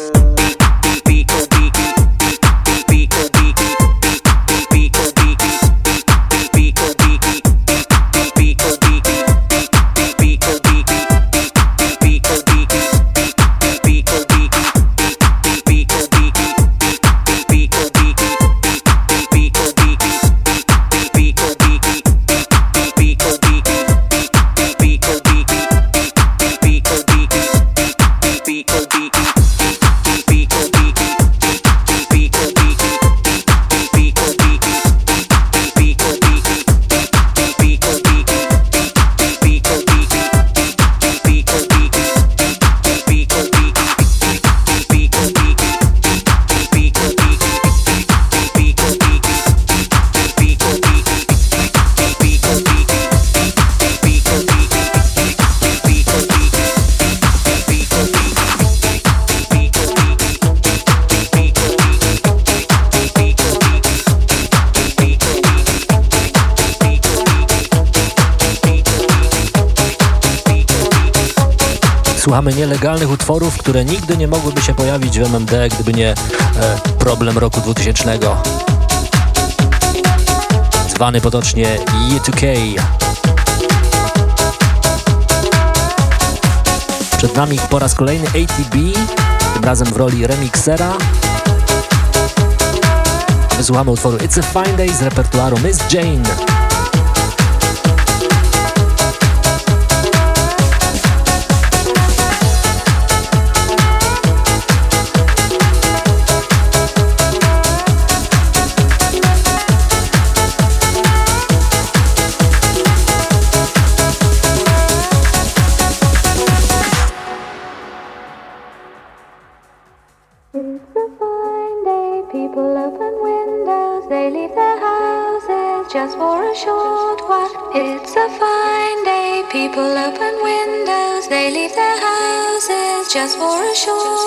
Słuchamy nielegalnych utworów, które nigdy nie mogłyby się pojawić w MMD, gdyby nie e, problem roku 2000. Zwany potocznie Y2K. Przed nami po raz kolejny ATB, tym razem w roli remixera. Wysłuchamy utworu It's a Fine Day z repertuaru Miss Jane. just for a short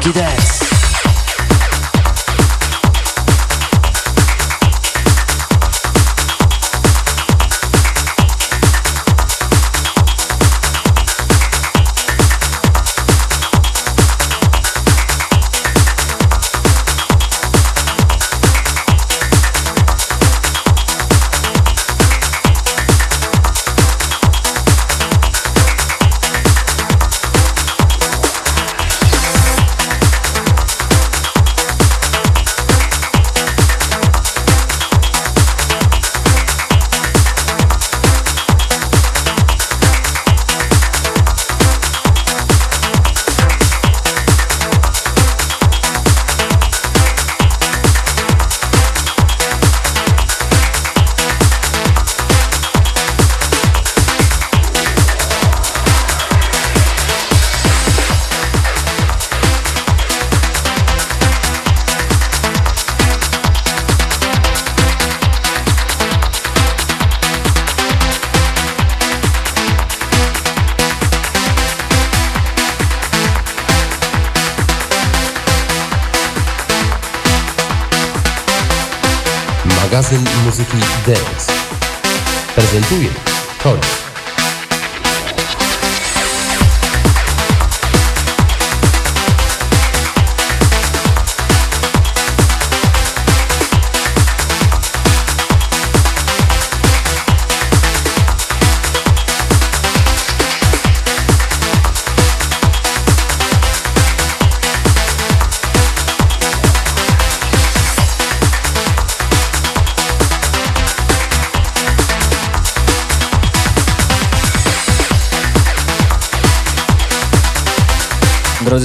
Funky Dance.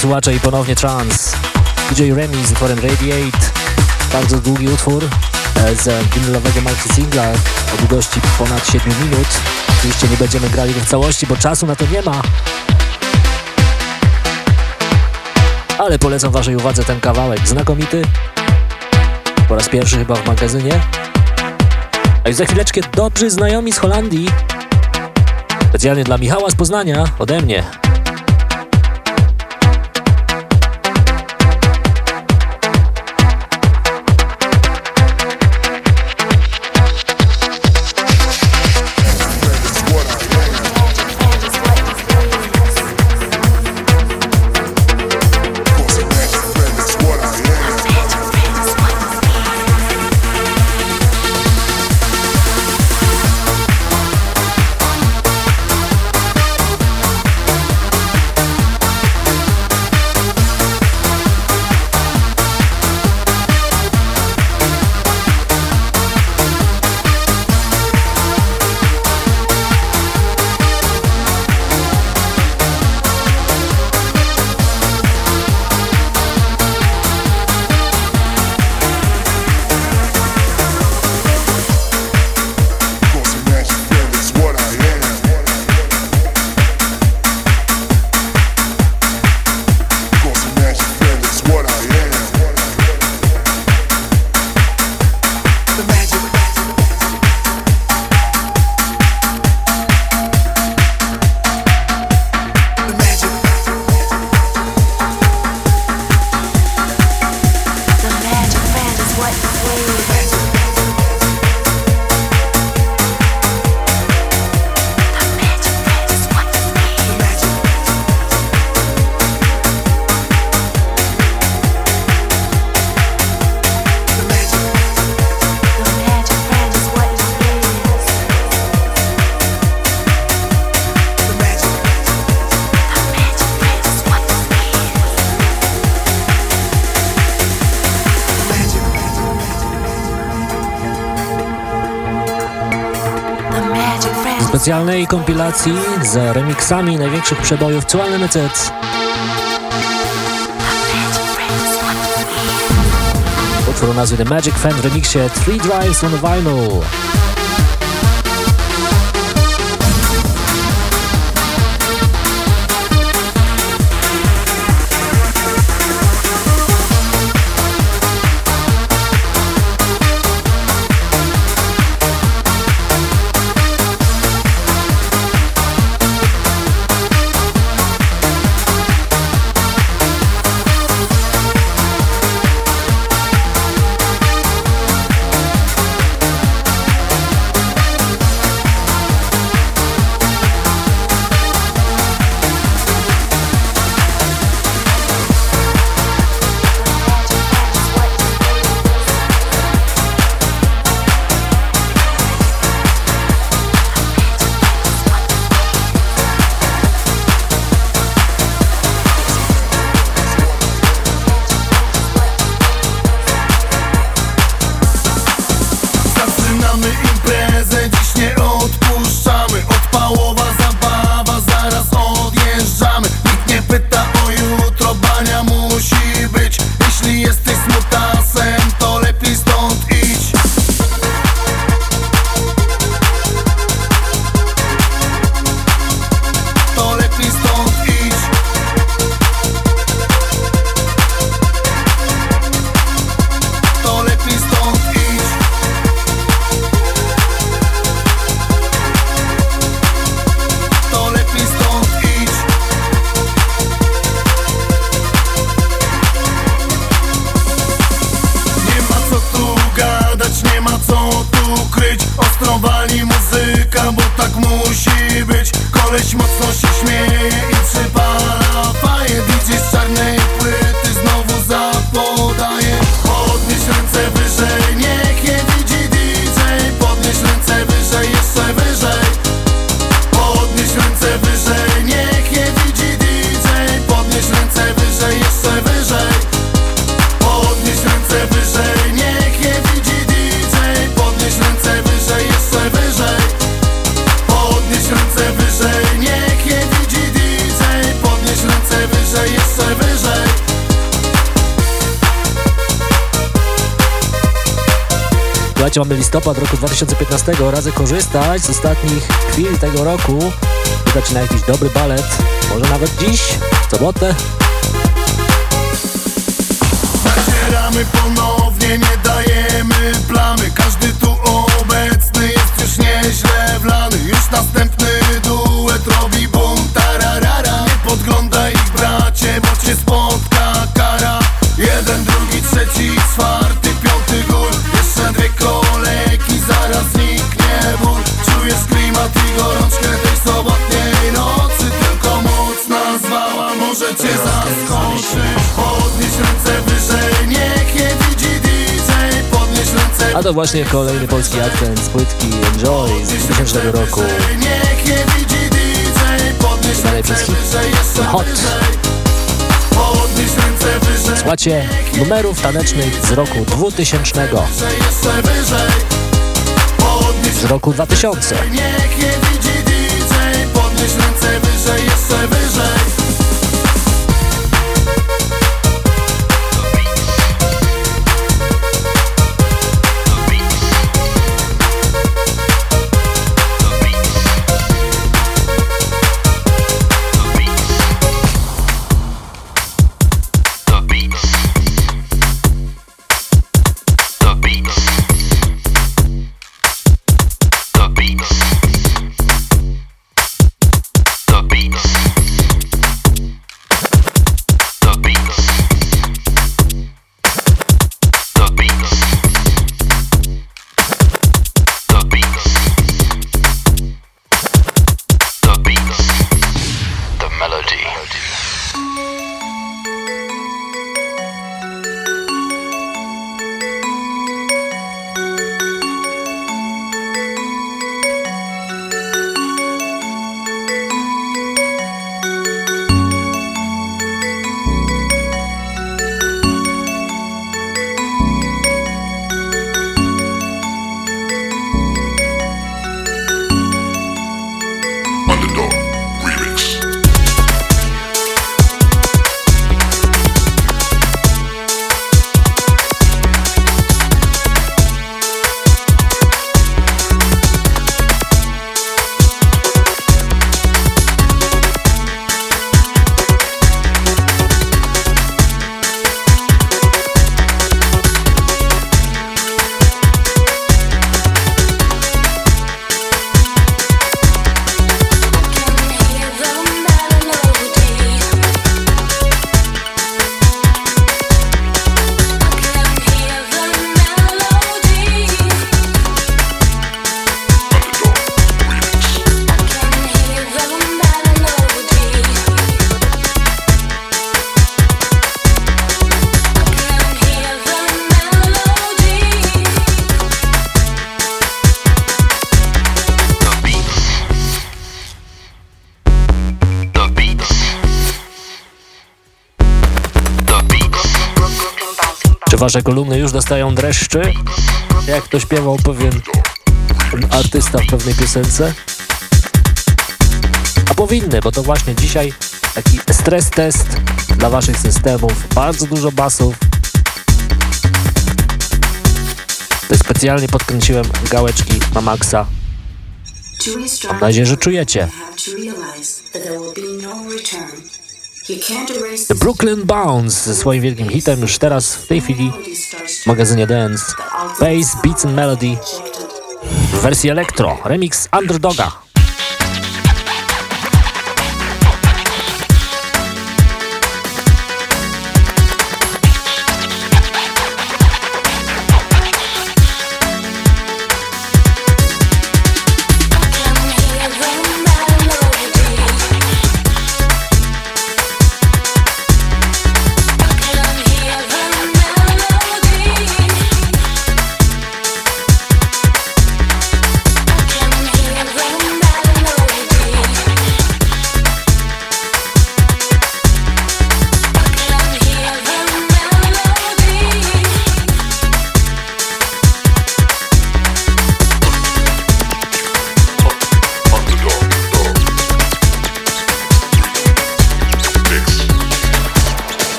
słuchacze i ponownie trans. DJ Remy z utworem Radiate. Bardzo długi utwór e, z winylowego multisingla o długości ponad 7 minut. Oczywiście nie będziemy grali go w całości, bo czasu na to nie ma. Ale polecam waszej uwadze ten kawałek. Znakomity. Po raz pierwszy chyba w magazynie. A już za chwileczkę dobrzy znajomi z Holandii. Specjalnie dla Michała z Poznania ode mnie. Kompilacji z remixami największych przebojów Cual Limited. Utwór o nazwie The Magic Fan w remixie Three Drives on Vinyl. Słuchajcie, mamy listopad roku 2015, radzę korzystać z ostatnich chwil tego roku, wydać na jakiś dobry balet, może nawet dziś, w sobotę. Zacieramy ponownie, nie dajemy plamy, każdy tu obecny jest już nieźle wlany, już następny i gorączkę tej sobotniej nocy Tylko moc nazwała, może cię zaskoczy. Podnieś ręce wyżej, niech je widzi DJ Podnieś ręce A to właśnie kolejny polski akcent z płytki Enjoy z 2000 roku. Niech je widzi DJ Podnieś ręce wyżej, jeszcze Hot Słuchajcie numerów tanecznych z roku 2000 Jeszcze wyżej. Z roku 2000 wyżej, wasze kolumny już dostają dreszczy? Jak to śpiewał pewien artysta w pewnej piosence? A powinny, bo to właśnie dzisiaj taki stres test dla waszych systemów. Bardzo dużo basów. To specjalnie podkręciłem gałeczki na maksa. Mam nadzieję, że czujecie. The Brooklyn Bounce ze swoim wielkim hitem już teraz, w tej chwili w magazynie Dance. Bass, Beats and Melody w wersji elektro, remix Underdoga.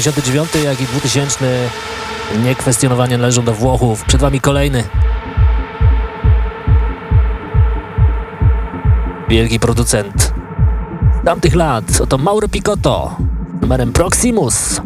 Zarówno rok 99, jak i 2000 niekwestionowanie należą do Włochów. Przed Wami kolejny. Wielki producent tamtych lat. Oto Mauro Picotto numerem Proximus.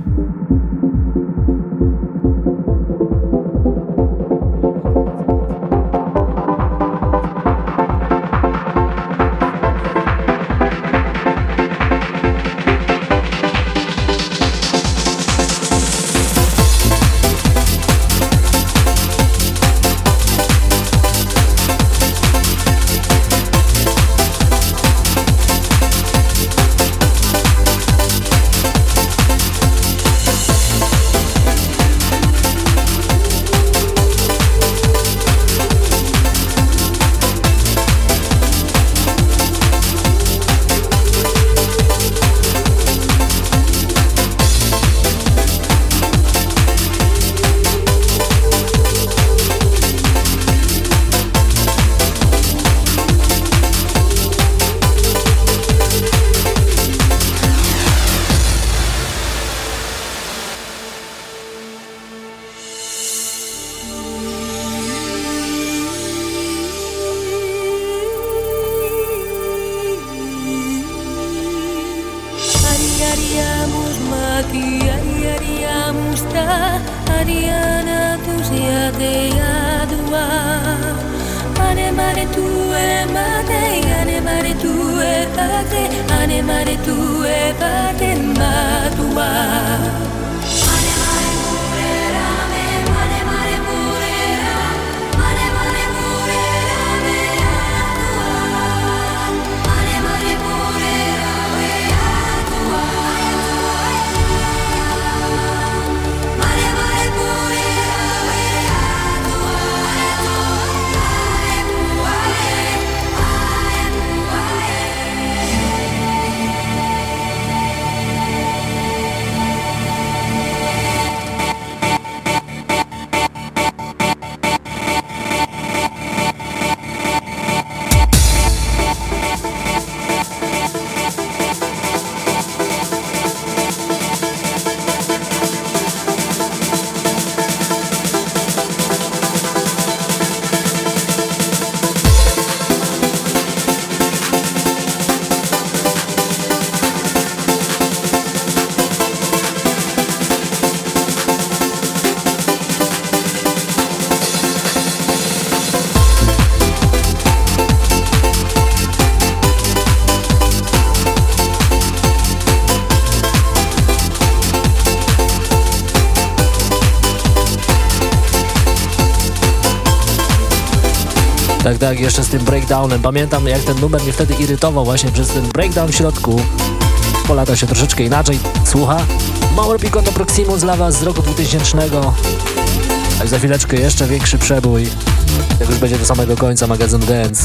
Tak, jeszcze z tym breakdownem. Pamiętam, jak ten numer mnie wtedy irytował właśnie przez ten breakdown w środku. Po lata się troszeczkę inaczej słucha. Mauro Picotto Proximus dla Was z roku 2000. A za chwileczkę jeszcze większy przebój. Jak już będzie do samego końca magazynu Dance.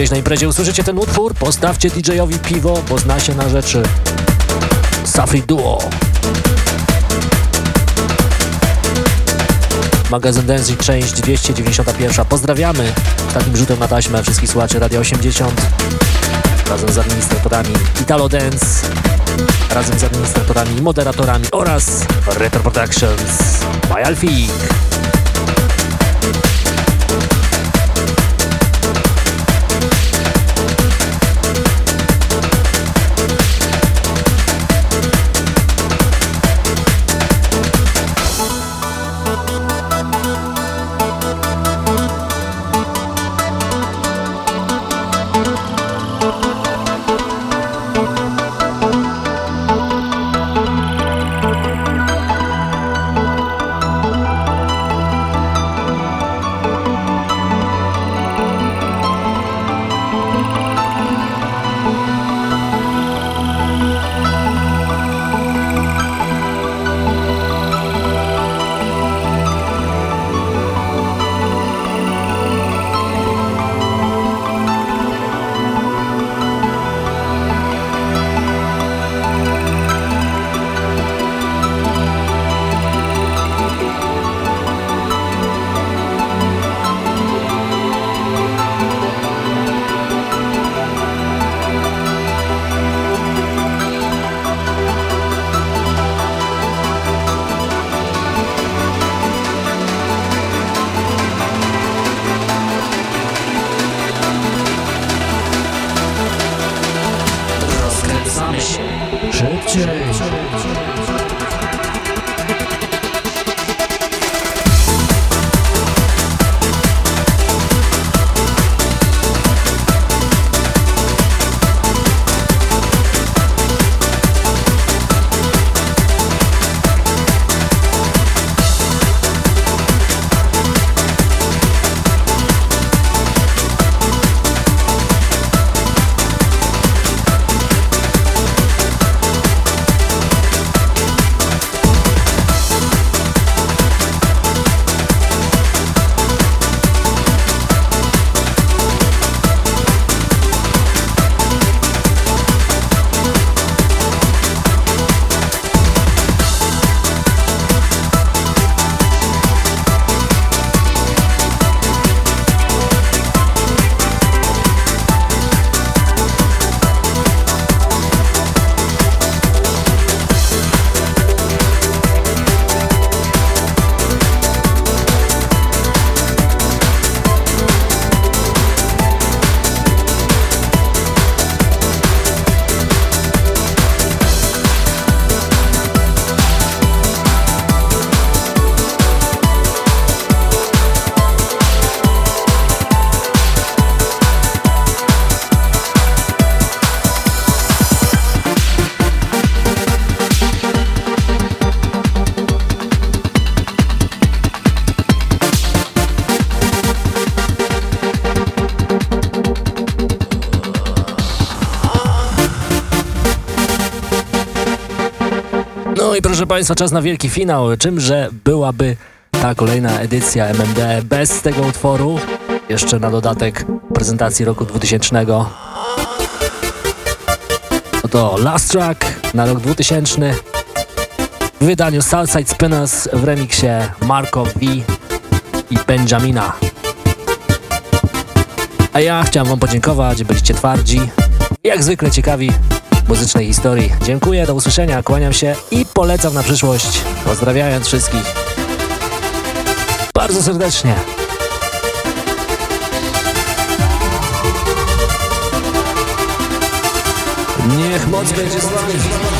Gdzieś na imprezie usłyszycie ten utwór, postawcie DJ-owi piwo, bo zna się na rzeczy. Safri Duo. Magazyn Dance część 291. Pozdrawiamy takim rzutem na taśmę wszystkich słuchaczy Radio 80 razem z administratorami Italo Dance, razem z administratorami i moderatorami oraz Retro Productions by Alfik. Państwa, czas na wielki finał. Czymże byłaby ta kolejna edycja MMD bez tego utworu? Jeszcze na dodatek prezentacji roku 2000. Oto Last Track na rok 2000 w wydaniu Southside Spinners w remiksie Marco V i Benjamina. A ja chciałem Wam podziękować, byliście twardzi, jak zwykle ciekawi muzycznej historii. Dziękuję, do usłyszenia, kłaniam się i polecam na przyszłość. Pozdrawiając wszystkich bardzo serdecznie. Niech moc będzie z nami.